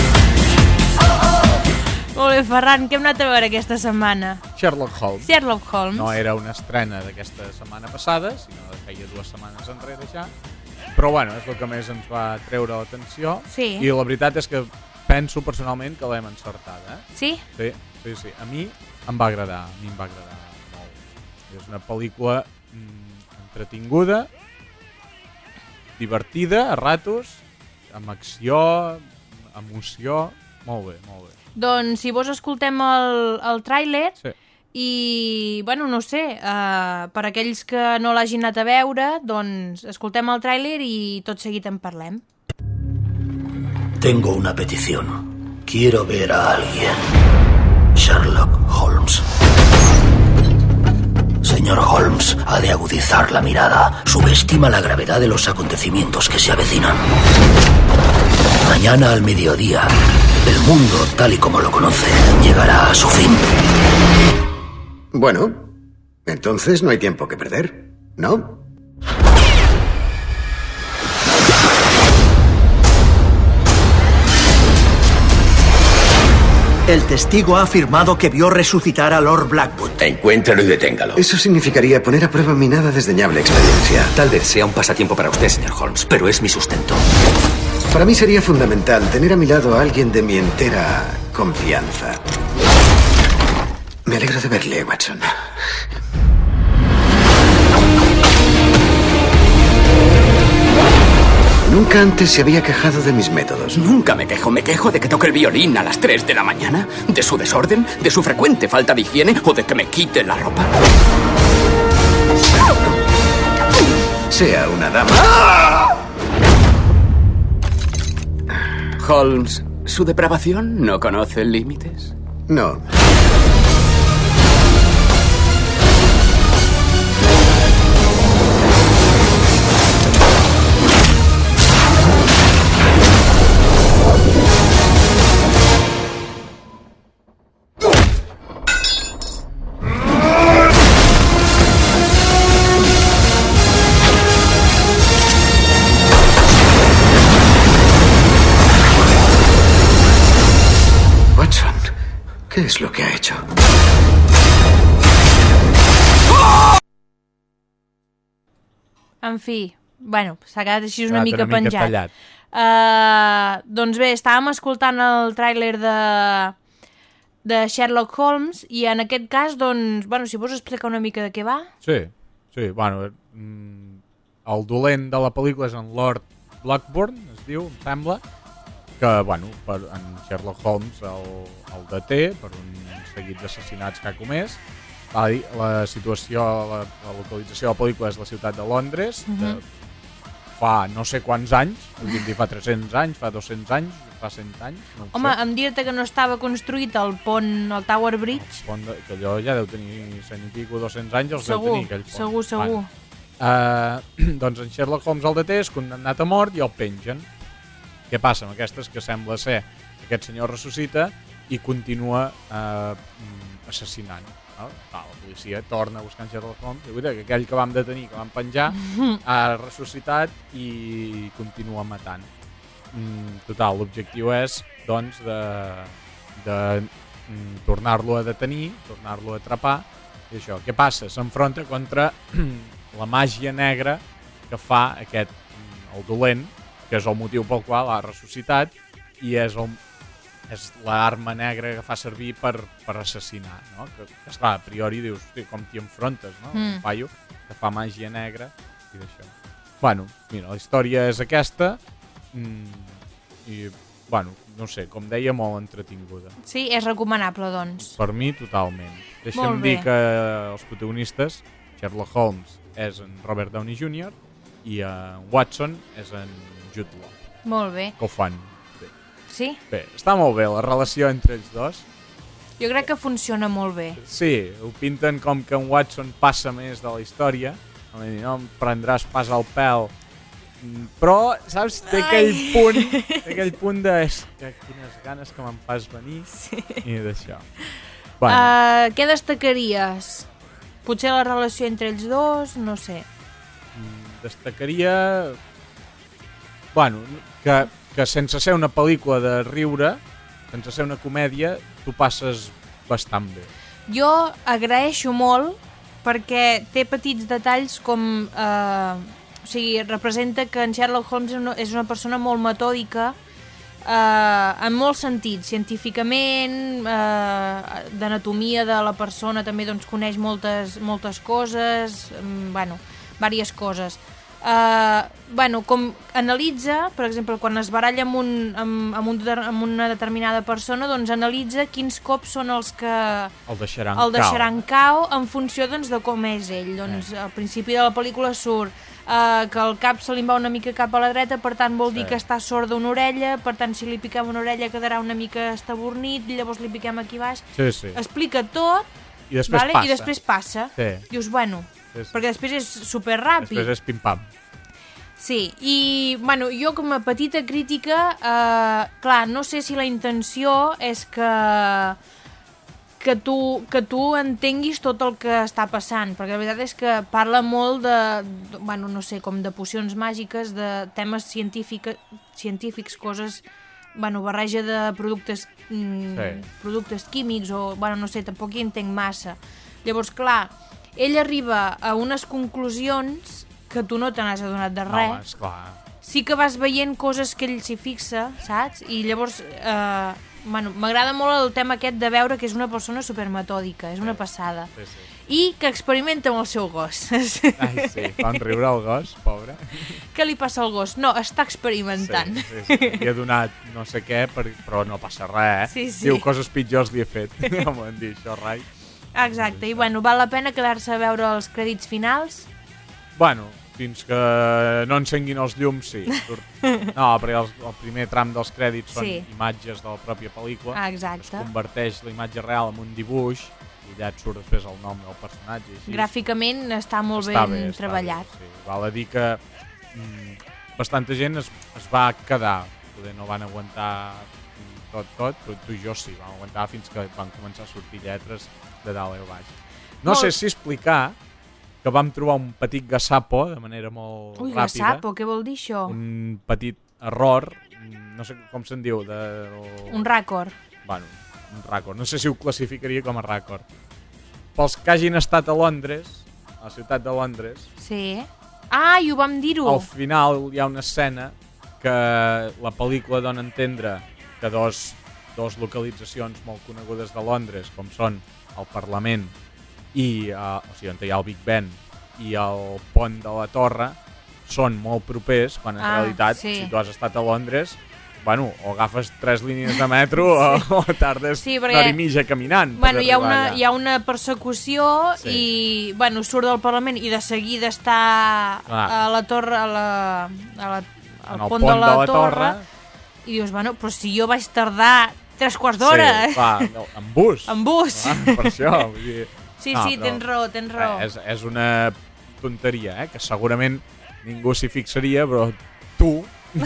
Molt bé, Ferran, què hem anat a veure aquesta setmana? Sherlock Holmes. Sherlock Holmes. No era una estrena d'aquesta setmana passada, sinó de feia dues setmanes enrere ja. Però bueno, és el que més ens va treure l'atenció. Sí. I la veritat és que penso personalment que l'hem encertada. Eh? Sí? Sí, sí, sí. A mi em va agradar, a mi em va agradar molt. És una pel·lícula mm, entretinguda, divertida, a ratos, amb acció, emoció... Molt bé, molt bé. Doncs si vos escoltem el, el tràiler Sí. i, bueno, no sé, uh, per aquells que no l'hagin anat a veure, doncs escoltem el tràiler i tot seguit en parlem. Tengo una petición. Quiero ver a alguien. Sherlock Holmes. Señor Holmes, ha de agudizar la mirada. Subestima la gravedad de los acontecimientos que se avecinan. Mañana al mediodía, el mundo, tal y como lo conoce, llegará a su fin. Bueno, entonces no hay tiempo que perder, ¿no? El testigo ha afirmado que vio resucitar a Lord Blackwood. Encuéntralo y deténgalo. Eso significaría poner a prueba mi nada desdeñable experiencia. Tal vez sea un pasatiempo para usted, señor Holmes, pero es mi sustento. Para mí sería fundamental tener a mi lado a alguien de mi entera confianza. Me alegro de verle, Watson. Nunca antes se había quejado de mis métodos. Nunca me quejo, me quejo de que toque el violín a las 3 de la mañana, de su desorden, de su frecuente falta de higiene o de que me quite la ropa. Sea una dama. Holmes, ¿su depravación no conoce límites? No. ¿Qué es lo que ha hecho? En fi, bueno, s'ha quedat així una Quedat mica una mica penjat. tallat. Uh, doncs bé, estàvem escoltant el tràiler de, de Sherlock Holmes i en aquest cas, doncs, bueno, si vols explicar una mica de què va. Sí, sí, bueno, mm, el dolent de la pel·lícula és en Lord Blackburn, es diu, em sembla, que, bueno, per, en Sherlock Holmes el, el deté per un seguit d'assassinats que ha comès, val a dir, la situació, la, la localització de la pel·lícula és la ciutat de Londres, Mhm. de, fa no sé quants anys, vull dir, fa 300 anys, fa 200 anys, fa 100 anys, no ho Home, sé. em dir-te que no estava construït el pont, el Tower Bridge, Pont de, que allò ja deu tenir 100 i pico, 200 anys, els deu segur, tenir aquell pont. segur, segur. Uh, [clears throat] doncs en Sherlock Holmes el deté, és condemnat a mort i el pengen. Què passa amb aquestes? Que sembla ser que aquest senyor ressuscita i continua uh, assassinant. No? Va, la policia torna a buscar en Sherlock Holmes i mira, que aquell que vam detenir, que vam penjar, [laughs] ha ressuscitat i continua matant. Mm, total, l'objectiu és, doncs, de, de mm, tornar-lo a detenir, tornar-lo a atrapar, i això. Què passa? S'enfronta contra [clears throat] la màgia negra que fa aquest, mm, el dolent, que és el motiu pel qual ha ressuscitat, i és el, és l'arma negra que fa servir per, per assassinar, no? Que, que esclar, a priori dius, hosti, com t'hi enfrontes, no? Mm. Un paio que fa màgia negra i d'això. Bueno, mira, la història és aquesta mm, i, bueno, no sé, com deia, molt entretinguda. Sí, és recomanable, doncs. Per mi, totalment. Deixa'm dir que els protagonistes, Sherlock Holmes és en Robert Downey Jr. i en Watson és en Jude Law, Molt bé. que ho fan bé. Sí? Bé, està molt bé la relació entre ells dos. Jo crec que funciona molt bé. Sí, ho pinten com que en Watson passa més de la història, no em prendràs pas al pèl, Mm, però, saps, té aquell Ai. punt, [laughs] té aquell punt de que quines ganes que me'n fas venir Sí. i d'això. Bueno, Uh, què destacaries? Potser la relació entre ells dos, no sé. destacaria bueno, que, que sense ser una pel·lícula de riure sense ser una comèdia tu passes bastant bé Jo agraeixo molt perquè té petits detalls com... Eh, o sigui, representa que en Sherlock Holmes és una, persona molt metòdica eh, en molts sentits, científicament, eh, d'anatomia de la persona, també doncs, coneix moltes, moltes coses, mm, bueno, diverses coses. Uh, bueno, com analitza, per exemple, quan es baralla amb, un, amb, amb, un, amb una determinada persona, doncs analitza quins cops són els que el deixaran, el deixaran cau. cau en funció doncs, de com és ell. Doncs, al principi de la pel·lícula surt uh, que el cap se li va una mica cap a la dreta, per tant vol dir Sí. que està sord d'una orella, per tant si li piquem una orella quedarà una mica estabornit, llavors li piquem aquí baix. Sí, sí. Explica tot I després vale? passa. i després passa. Sí. Dius, bueno, Sí. perquè després és super ràpid. després és pim-pam Sí, i bueno, jo com a petita crítica, eh, clar, no sé si la intenció és que que tu, que tu entenguis tot el que està passant, perquè la veritat és que parla molt de, de bueno, no sé, com de pocions màgiques, de temes científica, científics, coses, bueno, barreja de productes, mm, Sí. productes químics o, bueno, no sé, tampoc hi entenc massa. Llavors, clar, ell arriba a unes conclusions que tu no te n'has adonat de res. no, esclar Sí que vas veient coses que ell s'hi fixa, saps? I llavors, eh, bueno, m'agrada molt el tema aquest de veure que és una persona supermetòdica, és una passada. sí, sí. I que experimenta amb el seu gos. [laughs] Ai, sí, fan riure el gos, pobre Què li passa al gos? No, està experimentant. Sí, sí, sí. Li ha donat no sé què, per, però no passa res, eh? Sí, sí. Diu, coses pitjors li he fet. No m'han dit això, rai. Exacte, i bueno, val la pena quedar-se a veure els crèdits finals? Bueno, fins que no encenguin els llums, sí. [laughs] No, perquè el, el primer tram dels crèdits són Sí. imatges de la pròpia pel·lícula. Ah, exacte. Es converteix la imatge real en un dibuix i allà et surt després el nom del personatge. Així. Gràficament està molt Està ben bé, està treballat. Bé, sí. Val a dir que mm, bastanta gent es, es va quedar. Poder no van aguantar tot, tot, però tu i jo sí, vam aguantar fins que van començar a sortir lletres de dalt a baix. No Molt- sé si explicar que vam trobar un petit gasapo de manera molt Ui, ràpida. Gasapo, què vol dir això? Un, petit error, no sé com se'n diu, de... un ràcord. Bueno, un ràcord. No sé si ho classificaria com a ràcord. Pels que hagin estat a Londres, a la ciutat de Londres, Sí. Ah, i ho vam dir-ho. al final hi ha una escena que la pel·lícula dona a entendre que dos, dos localitzacions molt conegudes de Londres, com són el Parlament i, uh, o sigui, on hi ha el Big Ben i el pont de la Torre, són molt propers, quan en Ah, realitat, sí. si tu has estat a Londres, bueno, o agafes tres línies de metro [laughs] sí. o, o tardes Sí, perquè- una hora i mitja caminant. Bueno, hi ha, una, allà. hi ha una persecució Sí. i, bueno, surt del Parlament i de seguida està Clar. a la torre, a la, a la, al el pont, de la, torre, torre. i dius, bueno, però si jo vaig tardar tres quarts d'hora Sí, clar, no, en bus. en bus. Ah, per això. Vull dir... Sí, sí, tens raó, tens raó. És, és una tonteria, eh? Que segurament ningú s'hi fixaria, però tu, [laughs]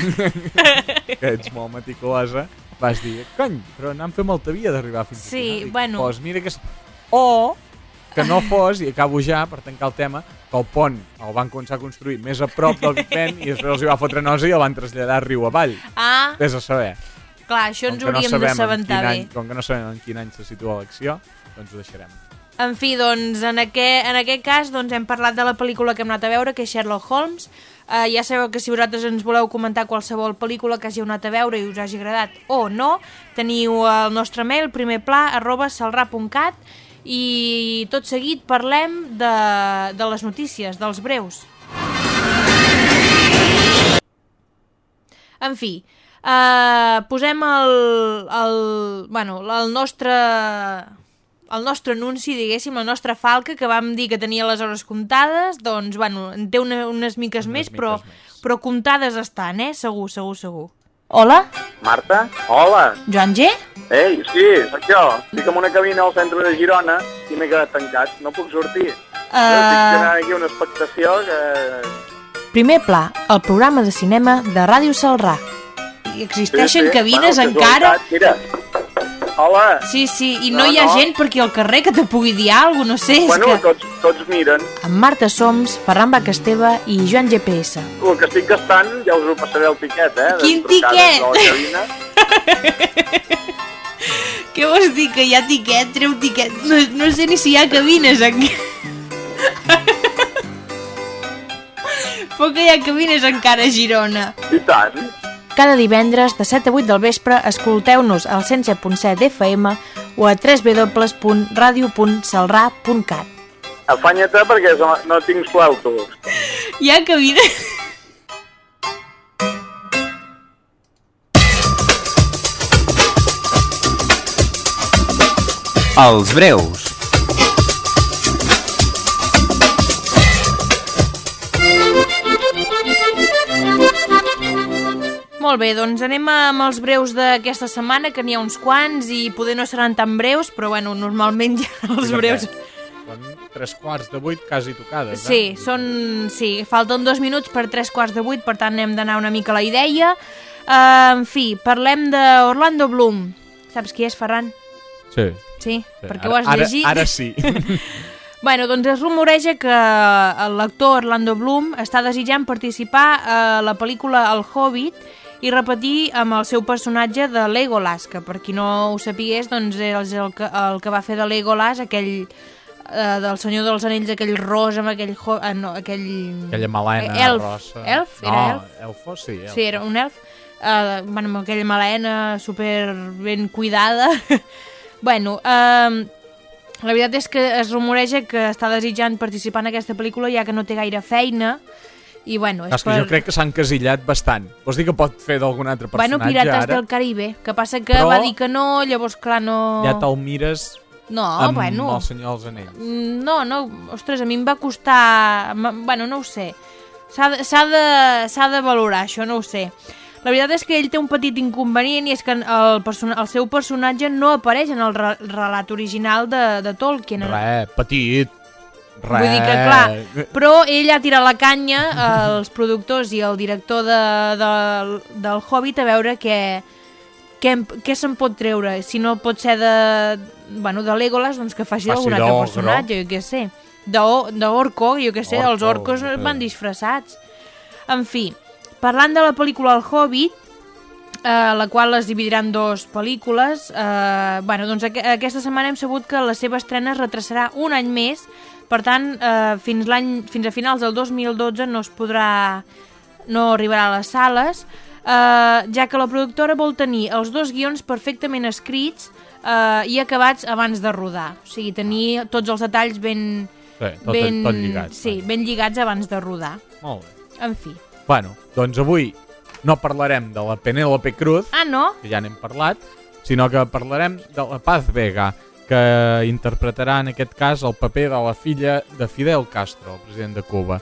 que ets molt meticulosa, vas dir, cony, però n'han fet molta via d'arribar fins Sí, aquí. no?" Dic, bueno. Pues mira que... O que no [laughs] fos, i acabo ja, per tancar el tema, que el pont el van començar a construir més a prop del [laughs] Big Ben i després els hi va fotre nosa i el van traslladar riu avall. Ah, Vés a saber. Clar, això ens hauríem en d'assabentar bé. any, Com que no sabem en quin any se situa l'acció, doncs ho deixarem. En fi, doncs, en aquest, en aquest cas doncs, hem parlat de la pel·lícula que hem anat a veure, que és Sherlock Holmes. Uh, ja sabeu que si vosaltres ens voleu comentar qualsevol pel·lícula que hàgiu anat a veure i us hagi agradat o no, teniu el nostre mail, primerpla, arroba salrà.cat, i tot seguit parlem de, de les notícies, dels breus. En fi, uh, posem el, el, bueno, el nostre el nostre anunci, diguéssim, la nostra falca, que vam dir que tenia les hores comptades, doncs, bueno, en té una, unes miques Unes més, miques però, més. però comptades estan, eh? Segur, segur, segur. Hola, Marta? Hola. Joan G? Ei, sí, sóc jo. Estic en una cabina al centre de Girona i m'he quedat tancat. No puc sortir. Uh... Estic generant aquí una expectació que... Primer pla, el programa de cinema de Ràdio Salrà. Existeixen cabines bueno, encara? Mira. Hola. Sí, sí, i no, No, hi ha no. gent per aquí al carrer que te pugui dir alguna cosa, no sé, Bueno, és que... tots, tots miren. Amb Marta Soms, Ferran Bacasteva i Joan GPS. El que estic gastant ja us ho passaré el tiquet, eh? Quin tiquet? [laughs] Què vols dir, que hi ha tiquet? Treu tiquet? No, no sé ni si hi ha cabines aquí. [laughs] Però que hi ha cabines encara a Girona. I tant. Cada divendres de 7 a 8 del vespre escolteu-nos al 107.7 d'FM o a www.radio.salrà.cat. Afanya-te perquè no, no tinc flautos. Hi ha cabines... Els breus. Molt bé, doncs anem amb els breus d'aquesta setmana, que n'hi ha uns quants i poder no seran tan breus, però bueno, normalment ja els Sí, breus... Són tres quarts de vuit quasi tocades, Sí, eh? són... Sí, falten dos minuts per tres quarts de vuit, per tant hem d'anar una mica a la idea. Uh, en fi, parlem d'Orlando Bloom. Saps qui és, Ferran? Sí. Sí, sí. perquè ara, ho has ara, llegit. Ara sí. [laughs] [laughs] Bueno, doncs es rumoreja que l'actor Orlando Bloom està desitjant participar a la pel·lícula El Hobbit i repetir amb el seu personatge de Legolas, que per qui no ho sapigués, doncs és el que, el que va fer de Legolas, aquell eh, del Senyor dels Anells, aquell ros amb aquell... ho- Eh, no, aquell... Aquella melena Eh, elf, rossa. Elf? Era no, elf? elfo, sí. Elf. Sí, era un elf. Uh, bueno, amb aquella melena super ben cuidada. [laughs] bueno, uh, la veritat és que es rumoreja que està desitjant participar en aquesta pel·lícula ja que no té gaire feina i bueno, és És que jo crec que s'ha encasillat bastant. Vols dir que pot fer d'algun altre personatge Bueno, Pirates ara? del Caribe, que passa que Però- va dir que no, llavors clar no... Ja te'l mires No, amb bueno. el senyor dels anells. Mm, No, no, ostres, a mi em va costar... Bueno, no ho sé. S'ha de, de, de valorar, això no ho sé. La veritat és que ell té un petit inconvenient i és que el, person el seu personatge no apareix en el re relat original de, de Tolkien. Re, petit. Re. Vull dir que, clar, però ell ha tirat la canya als productors i al director de, de, del Hobbit a veure què, què, què se'n pot treure. Si no pot ser de, bueno, de Legolas, doncs que faci Faci d'algun altre personatge, jo què sé. D'o- D'orco, jo què sé, Orco, els orcos sí. van disfressats. En fi, parlant de la pel·lícula El Hobbit, eh, la qual es dividirà en dues pel·lícules. Eh, bueno, doncs aqu aquesta setmana hem sabut que la seva estrena es retrasarà un any més, per tant, eh, fins, fins a finals del 2012 no es podrà... no arribarà a les sales, eh, ja que la productora vol tenir els dos guions perfectament escrits eh, i acabats abans de rodar. O sigui, tenir tots els detalls ben... Sí, tot, tot lligat. Sí, ben lligats abans de rodar. Molt bé. En fi. Bueno, doncs avui no parlarem de la Penélope Cruz, Ah, no? que ja n'hem parlat, sinó que parlarem de la Paz Vega, que interpretarà en aquest cas el paper de la filla de Fidel Castro, el president de Cuba,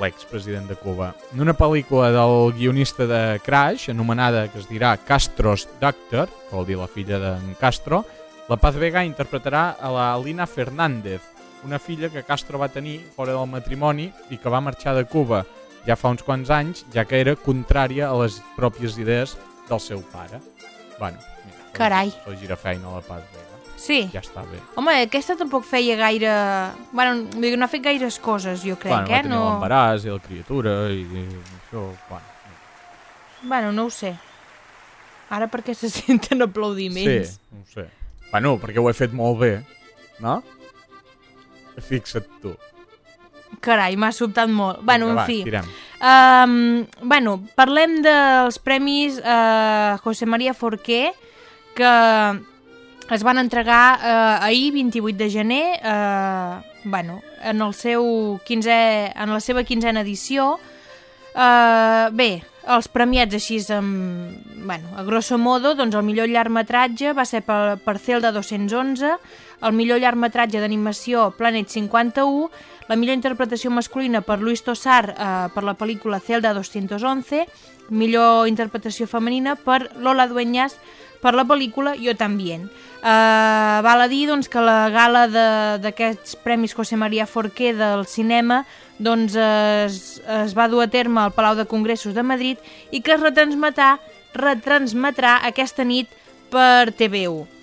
l'expresident de Cuba. En una pel·lícula del guionista de Crash, anomenada, que es dirà Castro's Doctor, que vol dir la filla d'en Castro, la Paz Vega interpretarà a la Lina Fernández, una filla que Castro va tenir fora del matrimoni i que va marxar de Cuba ja fa uns quants anys, ja que era contrària a les pròpies idees del seu pare. Bueno, mira, Carai. la gira feina a la Paz Vega. Sí. Ja està bé. Home, aquesta tampoc feia gaire... Bueno, no ha fet gaires coses, jo crec, bueno, eh? va tenir l'embaràs i la criatura i, i això, bueno. Bueno, no ho sé. Ara perquè se [laughs] senten aplaudiments. Sí, no ho sé. Bueno, perquè ho he fet molt bé, no? Fixa't tu. Carai, m'ha sobtat molt. Bueno, Vinga, en va, fi. tirem. Um, bueno, parlem dels premis uh, José María Forqué, que es van entregar uh, ahir, 28 de gener, uh, bueno, en, el seu 15è, en la seva quinzena edició. Uh, bé, els premiats així amb, bueno, a grosso modo, doncs el millor llargmetratge va ser per, per Zelda 211, el millor llargmetratge d'animació Planet 51, la millor interpretació masculina per Luis Tosar eh, per la pel·lícula Zelda 211, millor interpretació femenina per Lola Dueñas per la pel·lícula Yo También. Uh, val a dir doncs, que la gala d'aquests Premis José María Forqué del cinema doncs, es, es va dur a terme al Palau de Congressos de Madrid i que es retransmetrà, retransmetrà aquesta nit per TV1.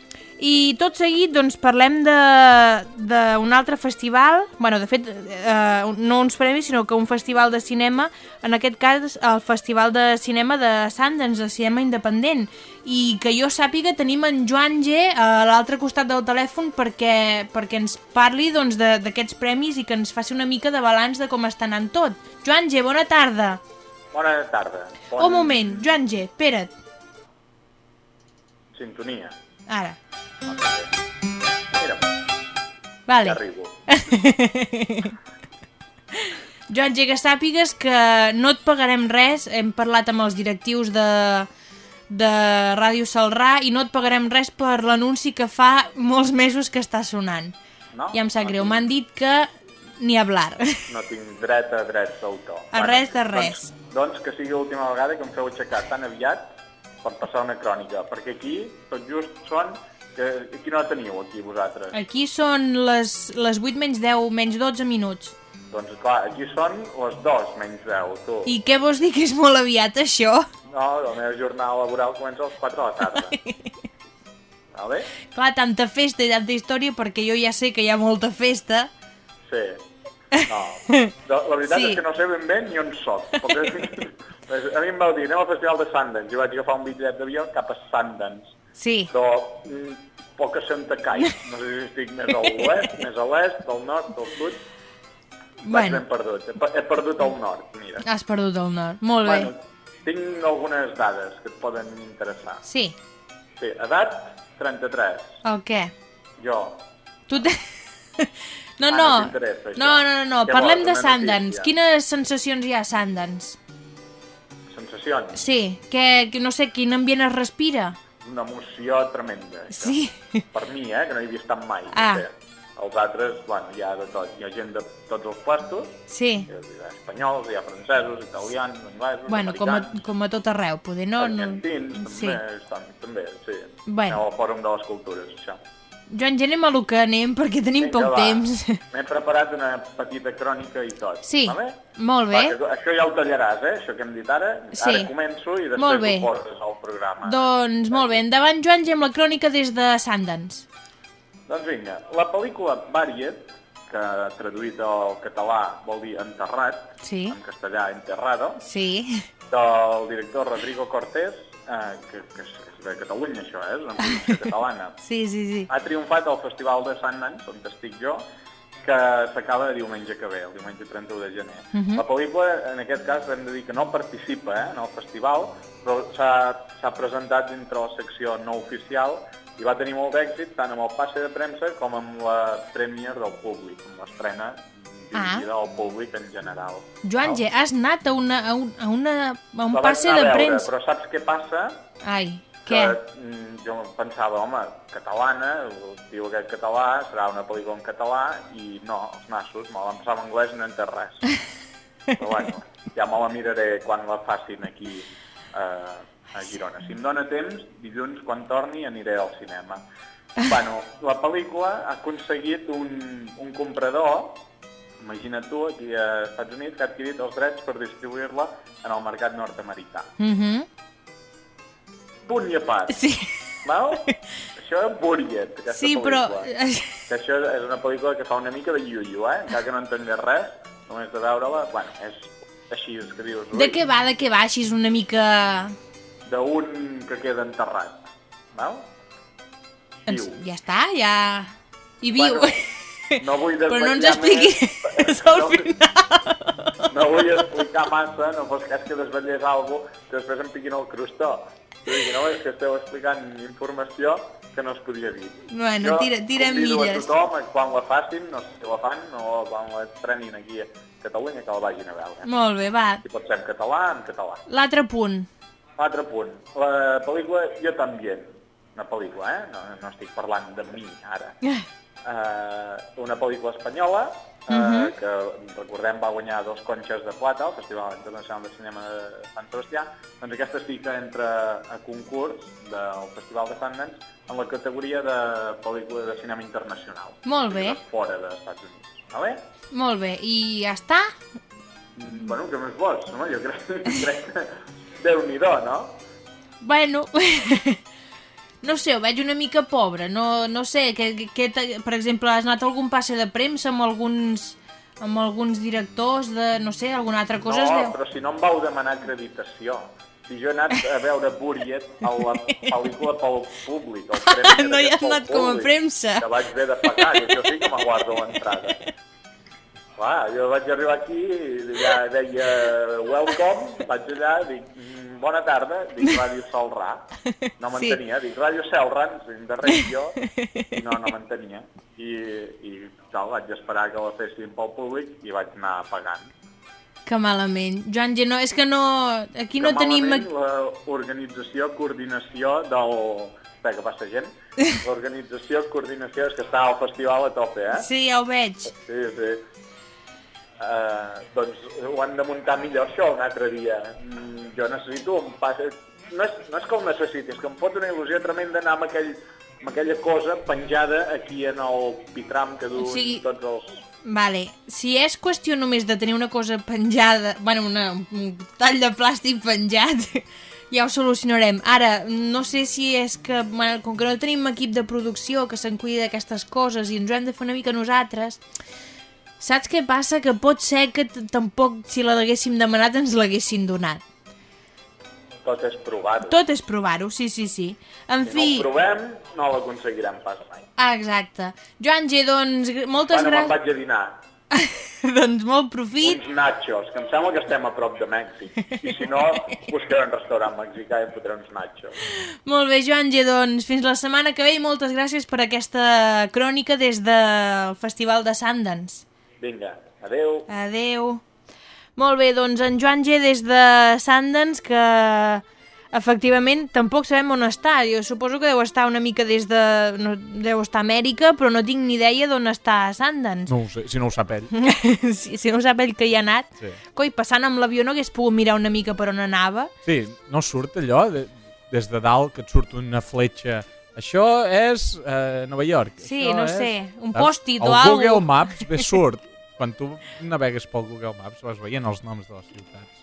I tot seguit doncs, parlem d'un altre festival, bueno, de fet, eh, no uns premis, sinó que un festival de cinema, en aquest cas el Festival de Cinema de Sundance, de cinema independent, i que jo sàpiga tenim en Joan G a l'altre costat del telèfon perquè, perquè ens parli doncs, de- d'aquests premis i que ens faci una mica de balanç de com està anant tot. Joan G, bona tarda. Bona tarda. Bon... Un moment, Joan G, espera't, Sintonia. Ara. Mira, Vale. ja arribo. [laughs] Joan G, que sàpigues que no et pagarem res, hem parlat amb els directius de, de Ràdio Salrà i no et pagarem res per l'anunci que fa molts mesos que està sonant. No? Ja em sap greu, m'han dit que ni hablar. No tinc dret a drets d'autor. A res de res. Doncs, doncs que sigui l'última vegada que em feu aixecar tan aviat per passar una crònica, perquè aquí tot just són... Que, aquí no la teniu, aquí, vosaltres. Aquí són les, les 8 menys 10, menys 12 minuts. Doncs clar, aquí són les 2 menys 10, tu. I què vols dir que és molt aviat, això? No, la meva jornada laboral comença a les 4 de la tarda. [laughs] vale? Clar, tanta festa i tanta història, perquè jo ja sé que hi ha molta festa. Sí. No. [laughs] La, la veritat Sí. és que no sé ben bé ni on soc. Perquè [laughs] a mi em vau dir, anem al Festival de Sundance. Jo vaig agafar un bitllet d'avió cap a Sundance. Sí. Però mm, poc a Santa Cai. No sé si estic més a l'oest, [laughs] més a l'est, del nord, del sud. Vaig Bueno. ben perdut. He, he perdut el nord, mira. Has perdut el nord. Molt bé. Bueno, tinc algunes dades que et poden interessar. Sí. Sí, edat 33. El què? Jo. Tu te... No, Ah, no. no. No, no, no, no. Parlem de Sundance. Quines sensacions hi ha a Sundance? Sensacions. Sí, que, que no sé, quin ambient es respira? Una emoció tremenda. això. Sí. Per mi, eh, que no hi havia estat mai. Ah. No sé. Els altres, bueno, hi ha de tot. Hi ha gent de tots els puestos, Sí. hi ha espanyols, hi ha francesos, italians, anglesos, Bueno, com a, com a tot arreu, poder no... no... argentins, també, Sí. també, sí. Bueno. Aneu al Fòrum de les Cultures, això. Joan, ja anem a lo que anem, perquè tenim Vinga, poc va. temps. M'he preparat una petita crònica i tot. Sí, Vale? molt bé. Va, que, això ja ho tallaràs, eh? Això que hem dit ara. Sí. Ara començo i després ho poses al programa. Doncs molt bé, endavant Joan, ja amb la crònica des de Sundance. Doncs vinga, la pel·lícula Buried, que traduït al català vol dir enterrat, Sí. en castellà enterrado, Sí. del director Rodrigo Cortés, eh, que, que de Catalunya això, eh? és una producció catalana. [laughs] Sí, sí, sí. Ha triomfat al Festival de Sundance, on estic jo, que s'acaba el diumenge que ve, el diumenge 31 de gener. Mhm. La pel·lícula, en aquest cas, hem de dir que no participa eh, en el festival, però s'ha presentat dintre la secció no oficial i va tenir molt d'èxit tant amb el passe de premsa com amb la premier del públic, amb l'estrena Ah. i del públic en general. Joan G, has anat a, una, a, un, a, una, a un passe de premsa. Però saps què passa? Ai, que què? mm, jo pensava, home, catalana, tio aquest català, serà una pel·lícula en català, i no, els nassos, me l'han passat en anglès i no entès res. [laughs] Però bueno, ja me la miraré quan la facin aquí eh, a Girona. Si em dóna temps, dilluns, quan torni, aniré al cinema. Bueno, la pel·lícula ha aconseguit un, un comprador, imagina't tu, aquí a Estats Units, que ha adquirit els drets per distribuir-la en el mercat nord-americà. Mhm. Punt i a part. Sí. Val? Això és Buriet, aquesta Sí, però-. Que això és una pel·lícula que fa una mica de iuiu, eh? Encara que no entengués res, només de veure-la, bueno, és així, és que dius... De què va, de què va? Així és una mica... D'un que queda enterrat, val? Ens... Ja està, ja... I viu. Bueno, no vull [laughs] Però no ens desvetllar expliquis [laughs] més, al no, final. No vull explicar massa, no fos cas que desvetllés alguna cosa que després em piquin el. I digui, no, és que esteu explicant informació que no es podia dir. Bueno, tira- tirem convido milles. a tothom, a quan la facin, no sé si la fan, o quan la trenin aquí a Catalunya, que la vagin a veure. Molt bé, va. Si pot ser en català, en català. L'altre punt. Altre punt. La pel·lícula Jo també. Una pel·lícula, eh? No, no estic parlant de mi, ara. Uh, una pel·lícula espanyola uh, Mhm. que, recordem, va guanyar dos conxes de plata al Festival Internacional de Cinema de Sant Sebastià. Doncs aquesta sí que entra a concurs del Festival de Sundance en la categoria de pel·lícula de cinema internacional. Molt bé, Fora dels Estats Units. Vale? molt bé. I ja està? Mm, Bueno, què més vols? No? Jo crec, [laughs] crec que Déu-n'hi-do, no? Bueno, [laughs] no sé, ho veig una mica pobre. No, no sé, que, que, per exemple, has anat a algun passe de premsa amb alguns amb alguns directors de, no sé, alguna altra cosa. no, deu- però si no em vau demanar acreditació. Si jo he anat a veure Buriet a la pel·lícula pel públic. El [laughs] No hi has anat com a premsa. Que vaig haver de pagar, això sí que me guardo l'entrada. Clar, jo vaig arribar aquí i ja deia welcome, vaig allà, dic "Mm, bona tarda, dic Ràdio Salrà. No Sí. m'entenia, dic Ràdio Celrans, de jo, i no, no m'entenia. I, i tal, vaig esperar que la fessin pel públic i vaig anar pagant. Que malament. Joan G, no, és que no... Aquí no que tenim... malament l'organització, coordinació del... Espera, que passa gent? [laughs] L'organització, coordinació, és que està al festival a tope, eh? Sí, ja ho veig. Sí, sí. Uh, doncs ho han de muntar millor això un altre dia. Mm, jo necessito un pas... No és, no és que el necessiti, és que em fot una il·lusió tremenda anar amb, aquell, amb aquella cosa penjada aquí en el pitram que duen O sigui- tots els... Vale, si és qüestió només de tenir una cosa penjada, bueno, una, un tall de plàstic penjat, [laughs] ja ho solucionarem. Ara, no sé si és que, bueno, com que no tenim equip de producció que se'n cuida d'aquestes coses i ens ho hem de fer una mica nosaltres, saps què passa? Que pot ser que tampoc, si la haguéssim demanat, ens l'haguessin donat. Tot és provar-ho. Tot és provar-ho, sí, sí, sí. En Si fi... no ho provem, no l'aconseguirem pas mai. Exacte. Joan G, doncs, moltes bueno, me'n gràcies. vaig a dinar. [laughs] doncs molt profit. Uns nachos, que em sembla que estem a prop de Mèxic. I si no, buscaré un restaurant mexicà i em fotré uns nachos. Molt bé, Joan G, doncs fins la setmana que ve i moltes gràcies per aquesta crònica des del Festival de Sundance. Vinga, adeu. Adeu. Molt bé, doncs en Joan G des de Sundance, que efectivament tampoc sabem on està. Jo suposo que deu estar una mica des de... No, deu estar a Amèrica, però no tinc ni idea d'on està Sundance. No ho sé, si no ho sap ell. [laughs] si, si no sap ell que hi ha anat. Sí. Coi, passant amb l'avió no hagués pogut mirar una mica per on anava. Sí, no surt allò, de, des de dalt, que et surt una fletxa. Això és eh, Nova York. Sí, Això no és... sé, un Saps? post-it o El algo. Google Maps bé surt. [laughs] Quan tu navegues pel Google Maps vas veient els noms de les ciutats.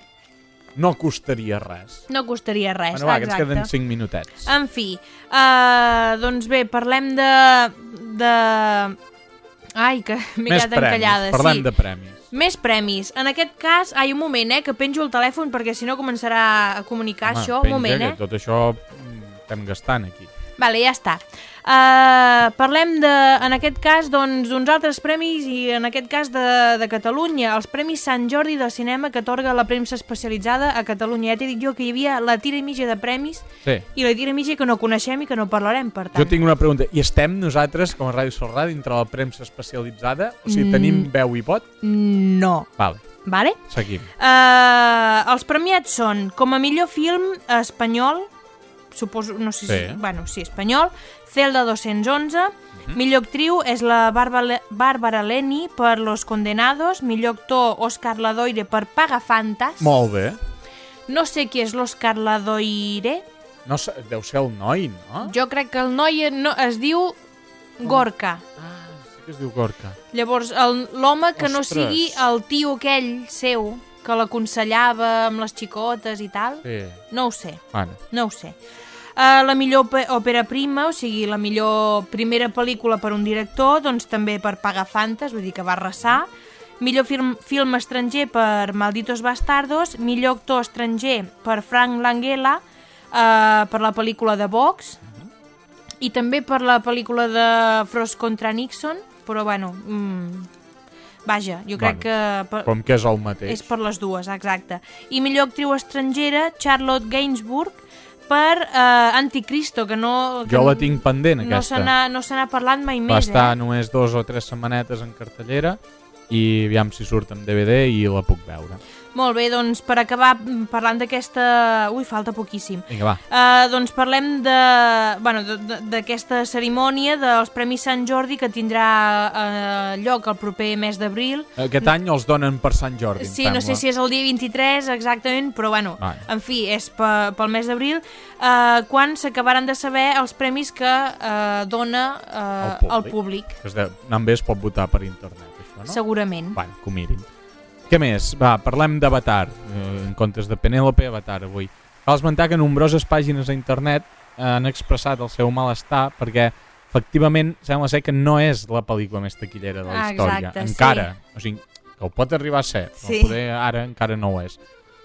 No costaria res. No costaria res, bueno, va, que ens exacte. queden 5 minutets. En fi, uh, doncs bé, parlem de... de... Ai, que [laughs] m'he quedat premis, encallada. parlem sí. de premis. Més premis. En aquest cas, ai, un moment, eh, que penjo el telèfon perquè si no començarà a comunicar Home, això. penja, Un moment, que eh. tot això mm, estem gastant aquí. Vale, ja està. Uh, parlem de, en aquest cas, doncs, d'uns altres premis i en aquest cas de, de Catalunya, els Premis Sant Jordi de Cinema que atorga la premsa especialitzada a Catalunya. Ja t'he dit jo que hi havia la tira i mitja de premis Sí. i la tira i mitja que no coneixem i que no parlarem, per tant. Jo tinc una pregunta. I estem nosaltres, com a Ràdio Sorrà, dintre la premsa especialitzada? O sigui, Mm. tenim veu i vot? No. Vale, Vale? seguim. Uh, els premiats són com a millor film espanyol, suposo, no sé si, Sí. bueno, sí, espanyol, Celda 211, millor actriu és la Bàrbara, Leni per Los Condenados, millor actor Òscar Ladoire per Pagafantas, Molt bé. no sé qui és l'Òscar Ladoire, No, sé, deu ser el noi, no? jo crec que el noi no, es diu Gorka. Sí que es diu Gorka. Llavors, l'home que no Ostres. sigui el tio aquell seu, que l'aconsellava amb les xicotes i tal, Sí. no ho sé. Bueno. No ho sé. Uh, la millor pe- òpera prima, o sigui, la millor primera pel·lícula per un director, doncs també per Pagafantes, vull dir que va arrasar. Millor film, film estranger per Malditos Bastardos, millor actor estranger per Frank Langella, uh, per la pel·lícula de Vox, i també per la pel·lícula de Frost contra Nixon, però bueno, mm, vaja, jo crec que... per- Com que és el mateix. és per les dues, exacte. I millor actriu estrangera, Charlotte Gainsbourg, per eh, Anticristo, que no... Que Jo la tinc pendent, no aquesta. se n'ha no se n'ha parlat mai Va més, estar eh? només dos o tres setmanetes en cartellera i aviam si surt en DVD i la puc veure. Molt bé, doncs per acabar mm, parlant d'aquesta... Ui, falta poquíssim. Vinga, va. Uh, doncs parlem de, bueno, de- de- d'aquesta cerimònia dels Premis Sant Jordi que tindrà uh, lloc el proper mes d'abril. Aquest any els donen per Sant Jordi, Sí, no sé si és el dia 23 exactament, però bueno, Vale. en fi, és pe, pel mes d'abril, eh, quan s'acabaran de saber els premis que eh, dona eh, el públic. Que es també es pot votar per internet, això, no? Segurament. Bueno, que ho mirin. Què més? Va, parlem d'Avatar. Eh, en comptes de Penélope, Avatar avui. Cal esmentar que nombroses pàgines a internet han expressat el seu malestar perquè efectivament sembla ser que no és la pel·lícula més taquillera de la Ah, història. exacte, sí. encara. O sigui, que ho pot arribar a ser, però Sí. poder ara encara no ho és.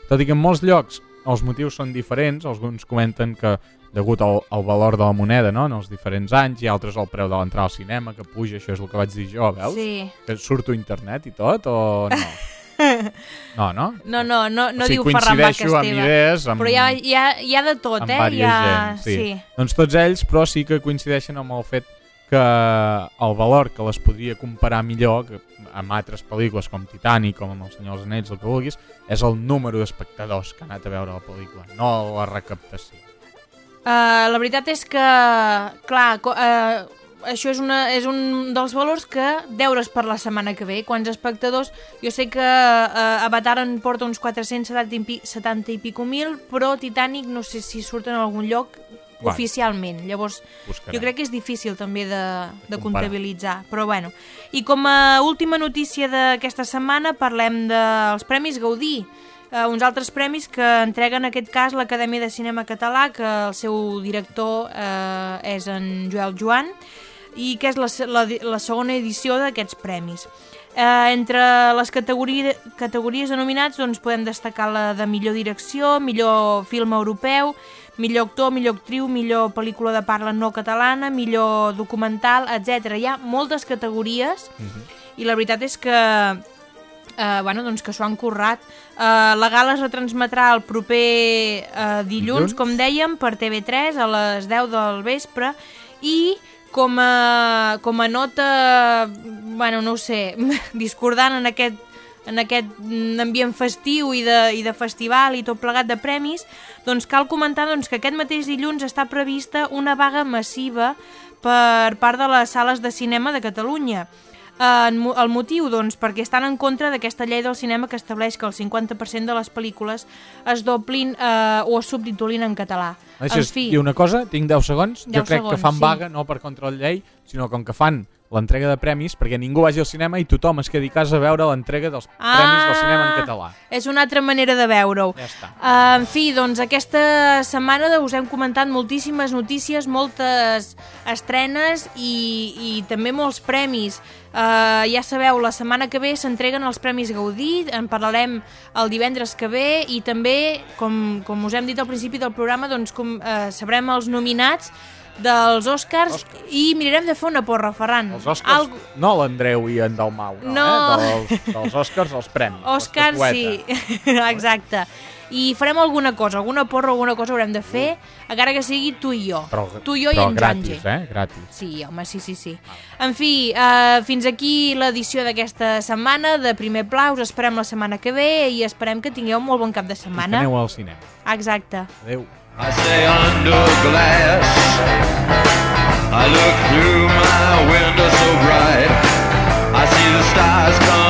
Tot i que en molts llocs els motius són diferents, alguns comenten que degut al, al valor de la moneda no? en els diferents anys i altres al preu de l'entrada al cinema que puja, això és el que vaig dir jo, veus? Sí. Que surto a internet i tot o no? [laughs] No, no? No, no, no, no O sigui, diu Ferran Vacas coincideixo amb idees, amb- Però hi ha, hi, ha, hi ha de tot, eh? Hi ha... gent, sí. Doncs tots ells, però sí que coincideixen amb el fet que el valor que les podria comparar millor que amb altres pel·lícules com Titanic, com amb El Senyor dels Anells, el que vulguis, és el número d'espectadors que han anat a veure la pel·lícula, no la recaptació. Uh, la veritat és que, clar, uh, això és, una, és un dels valors que deures per la setmana que ve. Quants espectadors... Jo sé que uh, Avatar en porta uns 470 i, pi, 70 i pico mil, però Titanic no sé si surt en algun lloc Bueno. oficialment. Llavors, Buscarem. jo crec que és difícil també de, de comptabilitzar. Però bueno. I com a última notícia d'aquesta setmana parlem dels Premis Gaudí, uh, uns altres premis que entreguen en aquest cas l'Acadèmia de Cinema Català, que el seu director uh, és en Joel Joan, i que és la, la, la segona edició d'aquests premis. Eh, entre les categoria, categories denominats doncs, podem destacar la de millor direcció, millor film europeu, millor actor, millor actriu, millor pel·lícula de parla no catalana, millor documental, etc. Hi ha moltes categories i la veritat és que eh, bueno, doncs que s'ho han currat. Eh, la gala es retransmetrà el proper eh, dilluns, Dilluns. com dèiem, per TV3 a les 10 del vespre i com a, com a nota, bueno, no ho sé, [laughs] discordant en aquest en aquest ambient festiu i de, i de festival i tot plegat de premis, doncs cal comentar doncs, que aquest mateix dilluns està prevista una vaga massiva per part de les sales de cinema de Catalunya. Eh, el motiu, doncs, perquè estan en contra d'aquesta llei del cinema que estableix que el 50% de les pel·lícules es doblin eh, o es subtitulin en català. Deixes en fi, dir una cosa, tinc 10 segons. 10 jo crec que segons, fan sí. vaga no per contra la llei, sinó com que fan l'entrega de premis perquè ningú vagi al cinema i tothom es quedi a casa a veure l'entrega dels premis del cinema en català. És una altra manera de veure-ho. Ja està. Uh, en fi, doncs aquesta setmana us hem comentat moltíssimes notícies, moltes estrenes i, i també molts premis. Uh, ja sabeu, la setmana que ve s'entreguen els Premis Gaudí, en parlarem el divendres que ve i també, com, com us hem dit al principi del programa, doncs com, uh, sabrem els nominats dels Oscars, i mirarem de fer una porra, Ferran. Els Oscars, Algo- no l'Andreu i en Dalmau, no, No. Eh? Dels, dels Oscars, els premis. L'estatueta. sí, [laughs] exacte. I farem alguna cosa, alguna porra, alguna cosa haurem de fer, encara que sigui tu i jo. Però, tu i jo i però en gratis, Jange. eh? Gratis. Sí, home, sí, sí, sí. En fi, uh, fins aquí l'edició d'aquesta setmana de Primer Pla. Us esperem la setmana que ve i esperem que tingueu molt bon cap de Que setmana. aneu al cinema. Exacte. Adéu. I stay under glass. I look through my window so bright. I see the stars come.